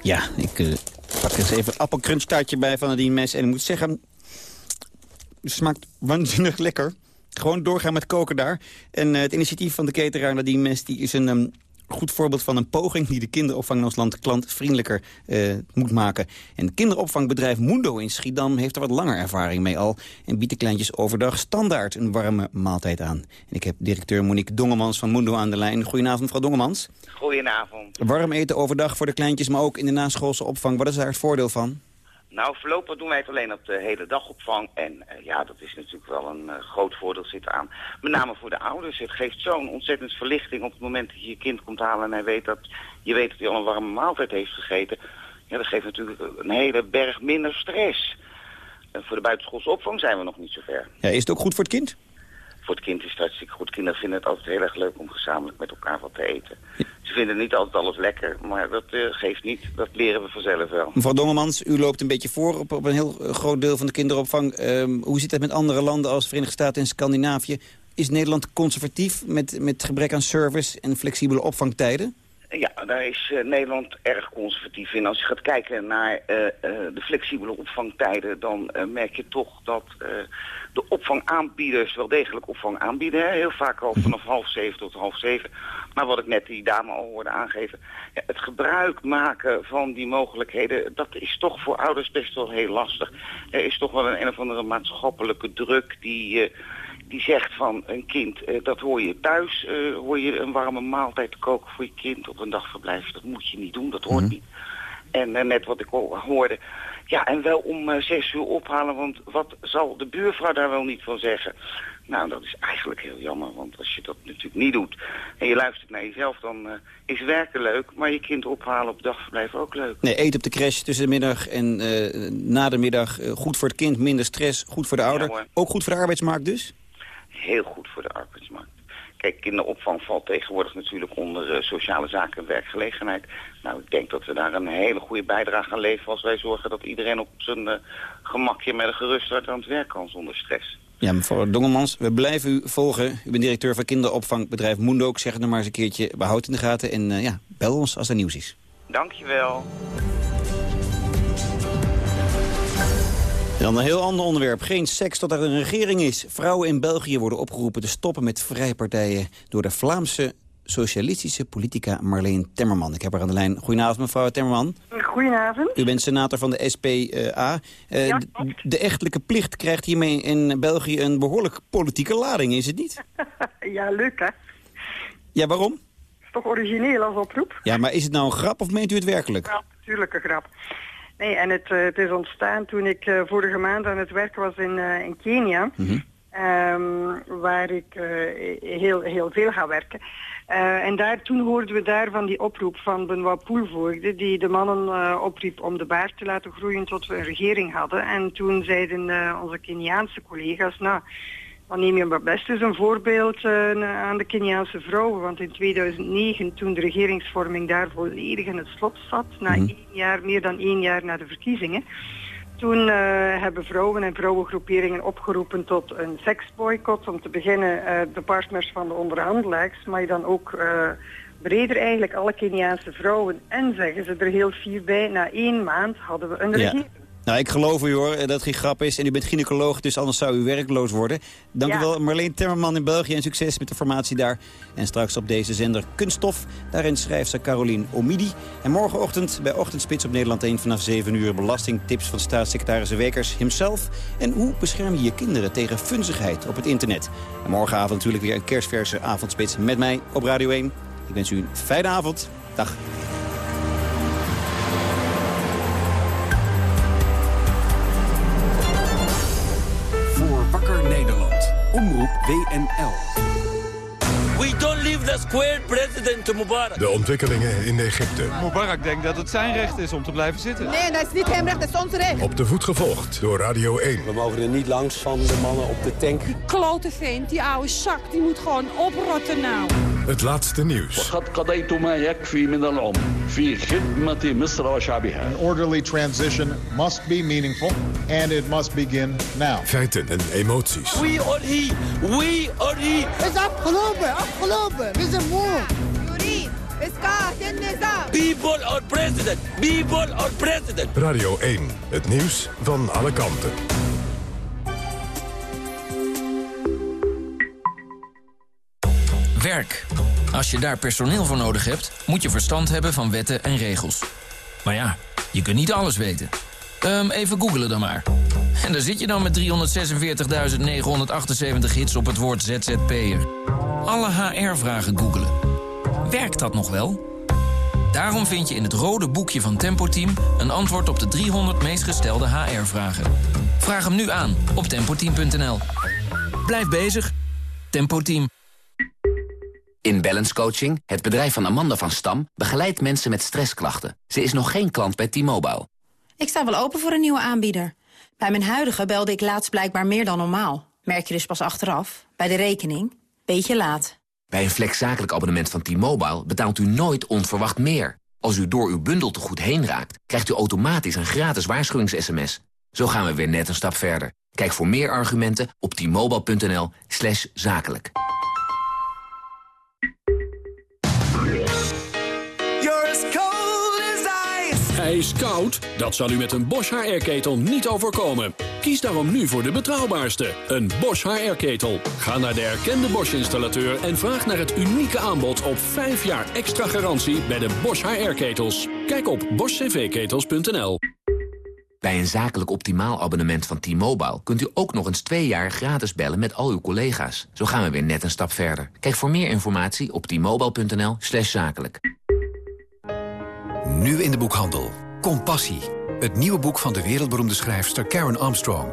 Speaker 26: Ja, ik uh, pak eens even een appelcrunchtaartje bij van Nadine Mes. En ik moet zeggen, het smaakt waanzinnig lekker. Gewoon doorgaan met koken daar. En uh, het initiatief van de cateraar Nadine Mes die is een... Um, goed voorbeeld van een poging die de kinderopvang in ons land klantvriendelijker uh, moet maken. En het kinderopvangbedrijf Mundo in Schiedam heeft er wat langer ervaring mee al... en biedt de kleintjes overdag standaard een warme maaltijd aan. En ik heb directeur Monique Dongemans van Mundo aan de lijn. Goedenavond, mevrouw Dongemans.
Speaker 41: Goedenavond.
Speaker 26: Warm eten overdag voor de kleintjes, maar ook in de naschoolse opvang. Wat is daar het voordeel van?
Speaker 41: Nou, voorlopig doen wij het alleen op de hele dagopvang. En uh, ja, dat is natuurlijk wel een uh, groot voordeel zit aan. Met name voor de ouders. Het geeft zo'n ontzettend verlichting op het moment dat je je kind komt halen... en hij weet dat, je weet dat hij al een warme maaltijd heeft gegeten. Ja, dat geeft natuurlijk een hele berg minder stress. En voor de buitenschoolse opvang zijn we nog niet zo ver.
Speaker 26: Ja, is het ook goed voor het kind?
Speaker 41: Voor het kind is het hartstikke goed. Kinderen vinden het altijd heel erg leuk om gezamenlijk met elkaar wat te eten. Ze vinden niet altijd alles lekker, maar dat uh, geeft niet. Dat leren we vanzelf wel.
Speaker 26: Mevrouw Dongemans, u loopt een beetje voor op, op een heel groot deel van de kinderopvang. Um, hoe zit het met andere landen als de Verenigde Staten en Scandinavië? Is Nederland conservatief met, met gebrek aan service en flexibele opvangtijden?
Speaker 41: Ja, daar is uh, Nederland erg conservatief in. Als je gaat kijken naar uh, uh, de flexibele opvangtijden... dan merk je toch dat de opvangaanbieders wel degelijk opvang aanbieden. Hè? Heel vaak al vanaf half zeven tot half zeven. Maar wat ik net die dame al hoorde aangeven... Ja, het gebruik maken van die mogelijkheden... dat is toch voor ouders best wel heel lastig. Er is toch wel een, een of andere maatschappelijke druk... die die zegt van een kind, uh, dat hoor je thuis, uh, hoor je een warme maaltijd te koken voor je kind op een dagverblijf. Dat moet je niet doen, dat hoort mm. niet. En uh, net wat ik hoorde, ja en wel om zes uur ophalen, want wat zal de buurvrouw daar wel niet van zeggen? Nou, dat is eigenlijk heel jammer, want als je dat natuurlijk niet doet en je luistert naar jezelf, dan is werken leuk, maar je kind ophalen op dagverblijf ook leuk.
Speaker 26: Nee, eten op de crash tussen de middag en na de middag, goed voor het kind, minder stress, goed voor de ouder. Ja, ook goed voor de arbeidsmarkt dus?
Speaker 41: Heel goed voor de arbeidsmarkt. Kijk, kinderopvang valt tegenwoordig natuurlijk onder uh, sociale zaken en werkgelegenheid. Nou, ik denk dat we daar een hele goede bijdrage aan leveren als wij zorgen dat iedereen op zijn uh, gemakje met een gerust hart aan het werk kan zonder stress.
Speaker 26: Ja, mevrouw Dongelmans, we blijven u volgen. U bent directeur van kinderopvangbedrijf Mundo. Ik zeg het nog maar eens een keertje, behoud in de gaten. En uh, ja, bel ons als er nieuws is.
Speaker 41: Dankjewel.
Speaker 26: Dan een heel ander onderwerp. Geen seks tot er een regering is. Vrouwen in België worden opgeroepen te stoppen met vrijpartijen... door de Vlaamse socialistische politica Marleen Temmerman. Ik heb haar aan de lijn. Goedenavond, mevrouw Temmerman.
Speaker 42: Goedenavond.
Speaker 26: U bent senator van de SPA. Uh, ja, de echtelijke plicht krijgt hiermee in België een behoorlijk politieke lading, is het niet? [laughs]
Speaker 42: ja, leuk hè?
Speaker 26: Ja, waarom?
Speaker 42: is toch origineel als oproep?
Speaker 26: Ja, maar is het nou een grap of meent u het werkelijk?
Speaker 42: Ja, natuurlijk een grap. Nee, en het, uh, het is ontstaan toen ik uh, vorige maand aan het werken was in, uh, in Kenia. Mm -hmm. um, waar ik heel, heel veel ga werken. en daar, toen hoorden we daar van die oproep van Benoit Poelvoorde... die de mannen opriep om de baard te laten groeien tot we een regering hadden. En toen zeiden onze Keniaanse collega's... nou dan neem je maar best eens een voorbeeld uh, aan de Keniaanse vrouwen. Want in 2009, toen de regeringsvorming daar volledig in het slot zat... na mm. één jaar, meer dan één jaar na de verkiezingen... toen uh, hebben vrouwen en vrouwengroeperingen opgeroepen tot een seksboycott. Om te beginnen uh, de partners van de onderhandelaars, maar je dan ook breder eigenlijk alle Keniaanse vrouwen. En zeggen ze er heel fier bij, na één maand hadden we een ja.
Speaker 26: Nou, ik geloof u hoor, dat het geen grap is. En u bent gynaecoloog, dus anders zou u werkloos worden. Dank ja. u wel, Marleen Temmerman in België. En succes met de formatie daar. En straks op deze zender Kunststof. Daarin schrijft ze Carolien Omidi. En morgenochtend bij Ochtendspits op Nederland 1 vanaf 7 uur... belastingtips van staatssecretaris Wekers himself. En hoe bescherm je je kinderen tegen funzigheid op het internet? En morgenavond natuurlijk weer een kerstverse avondspits met mij op Radio 1. Ik wens u een fijne avond. Dag.
Speaker 43: Omroep WNL.
Speaker 44: We don't leave the square, president Mubarak.
Speaker 2: De ontwikkelingen in Egypte.
Speaker 45: Mubarak denkt dat het zijn recht is om te blijven zitten.
Speaker 46: Nee, dat is niet hem recht, dat is ons recht.
Speaker 2: Op de voet gevolgd door Radio 1.
Speaker 47: We mogen er niet langs van de mannen op de tank.
Speaker 46: Die klote vent, die oude zak, die moet gewoon oprotten nou.
Speaker 2: Het laatste nieuws.
Speaker 48: An orderly transition must be meaningful and it must begin now.
Speaker 2: Feiten en emoties.
Speaker 44: We are he, we are he.
Speaker 46: Het is afgelopen, afgelopen. We zijn moe.
Speaker 44: People are president. People are president.
Speaker 2: Radio 1. Het nieuws van alle kanten.
Speaker 49: Werk. Als je daar personeel voor nodig hebt, moet je verstand hebben van wetten en regels. Maar ja, je kunt niet alles weten. Um, even googelen dan maar. En daar zit je dan met 346.978 hits op het woord ZZP'er. Alle HR-vragen googelen. Werkt dat nog wel? Daarom vind je in het rode boekje van Tempo Team... een antwoord op de 300 meest gestelde HR-vragen. Vraag hem nu aan op tempoteam.nl. Blijf bezig. Tempo Team.
Speaker 27: In Balance Coaching, het bedrijf van Amanda van Stam... begeleidt mensen met stressklachten. Ze is nog geen klant bij T-Mobile.
Speaker 50: Ik sta wel open voor een nieuwe aanbieder. Bij mijn huidige belde ik laatst blijkbaar meer dan normaal. Merk je dus pas achteraf. Bij de rekening. Beetje laat.
Speaker 27: Bij een flexzakelijk abonnement van T-Mobile betaalt u nooit onverwacht meer. Als u door uw bundel te goed heen raakt, krijgt u automatisch een gratis waarschuwings-sms. Zo gaan we weer net een stap verder. Kijk voor meer argumenten op t-mobile.nl zakelijk.
Speaker 51: Vlees koud? Dat zal u met een Bosch HR-ketel niet overkomen. Kies daarom nu voor de betrouwbaarste, een Bosch HR-ketel. Ga naar de erkende Bosch-installateur en vraag naar het unieke aanbod op 5 jaar extra garantie bij de Bosch HR-ketels. Kijk op boschcvketels.nl.
Speaker 27: Bij een zakelijk optimaal abonnement van T-Mobile... kunt u ook nog eens twee jaar gratis bellen met al uw collega's. Zo gaan we weer net een stap verder. Kijk voor meer informatie op t-mobile.nl zakelijk.
Speaker 52: Nu in de boekhandel. Compassie. Het nieuwe boek van de wereldberoemde schrijfster Karen Armstrong.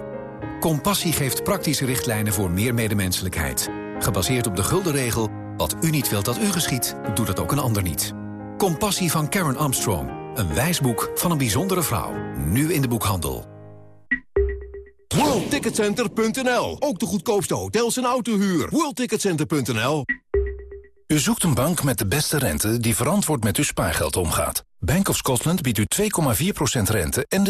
Speaker 52: Compassie geeft praktische richtlijnen voor meer medemenselijkheid. Gebaseerd op de gulden regel... wat u niet wilt dat u geschiet, doet het ook een ander niet. Compassie van Karen Armstrong. Een wijsboek van een bijzondere vrouw. Nu in de boekhandel.
Speaker 53: WorldTicketCenter.nl. Ook de goedkoopste hotels en autohuur. WorldTicketCenter.nl.
Speaker 52: U zoekt een bank met de beste rente die verantwoord met uw spaargeld omgaat. Bank of Scotland biedt u 2,4% rente en de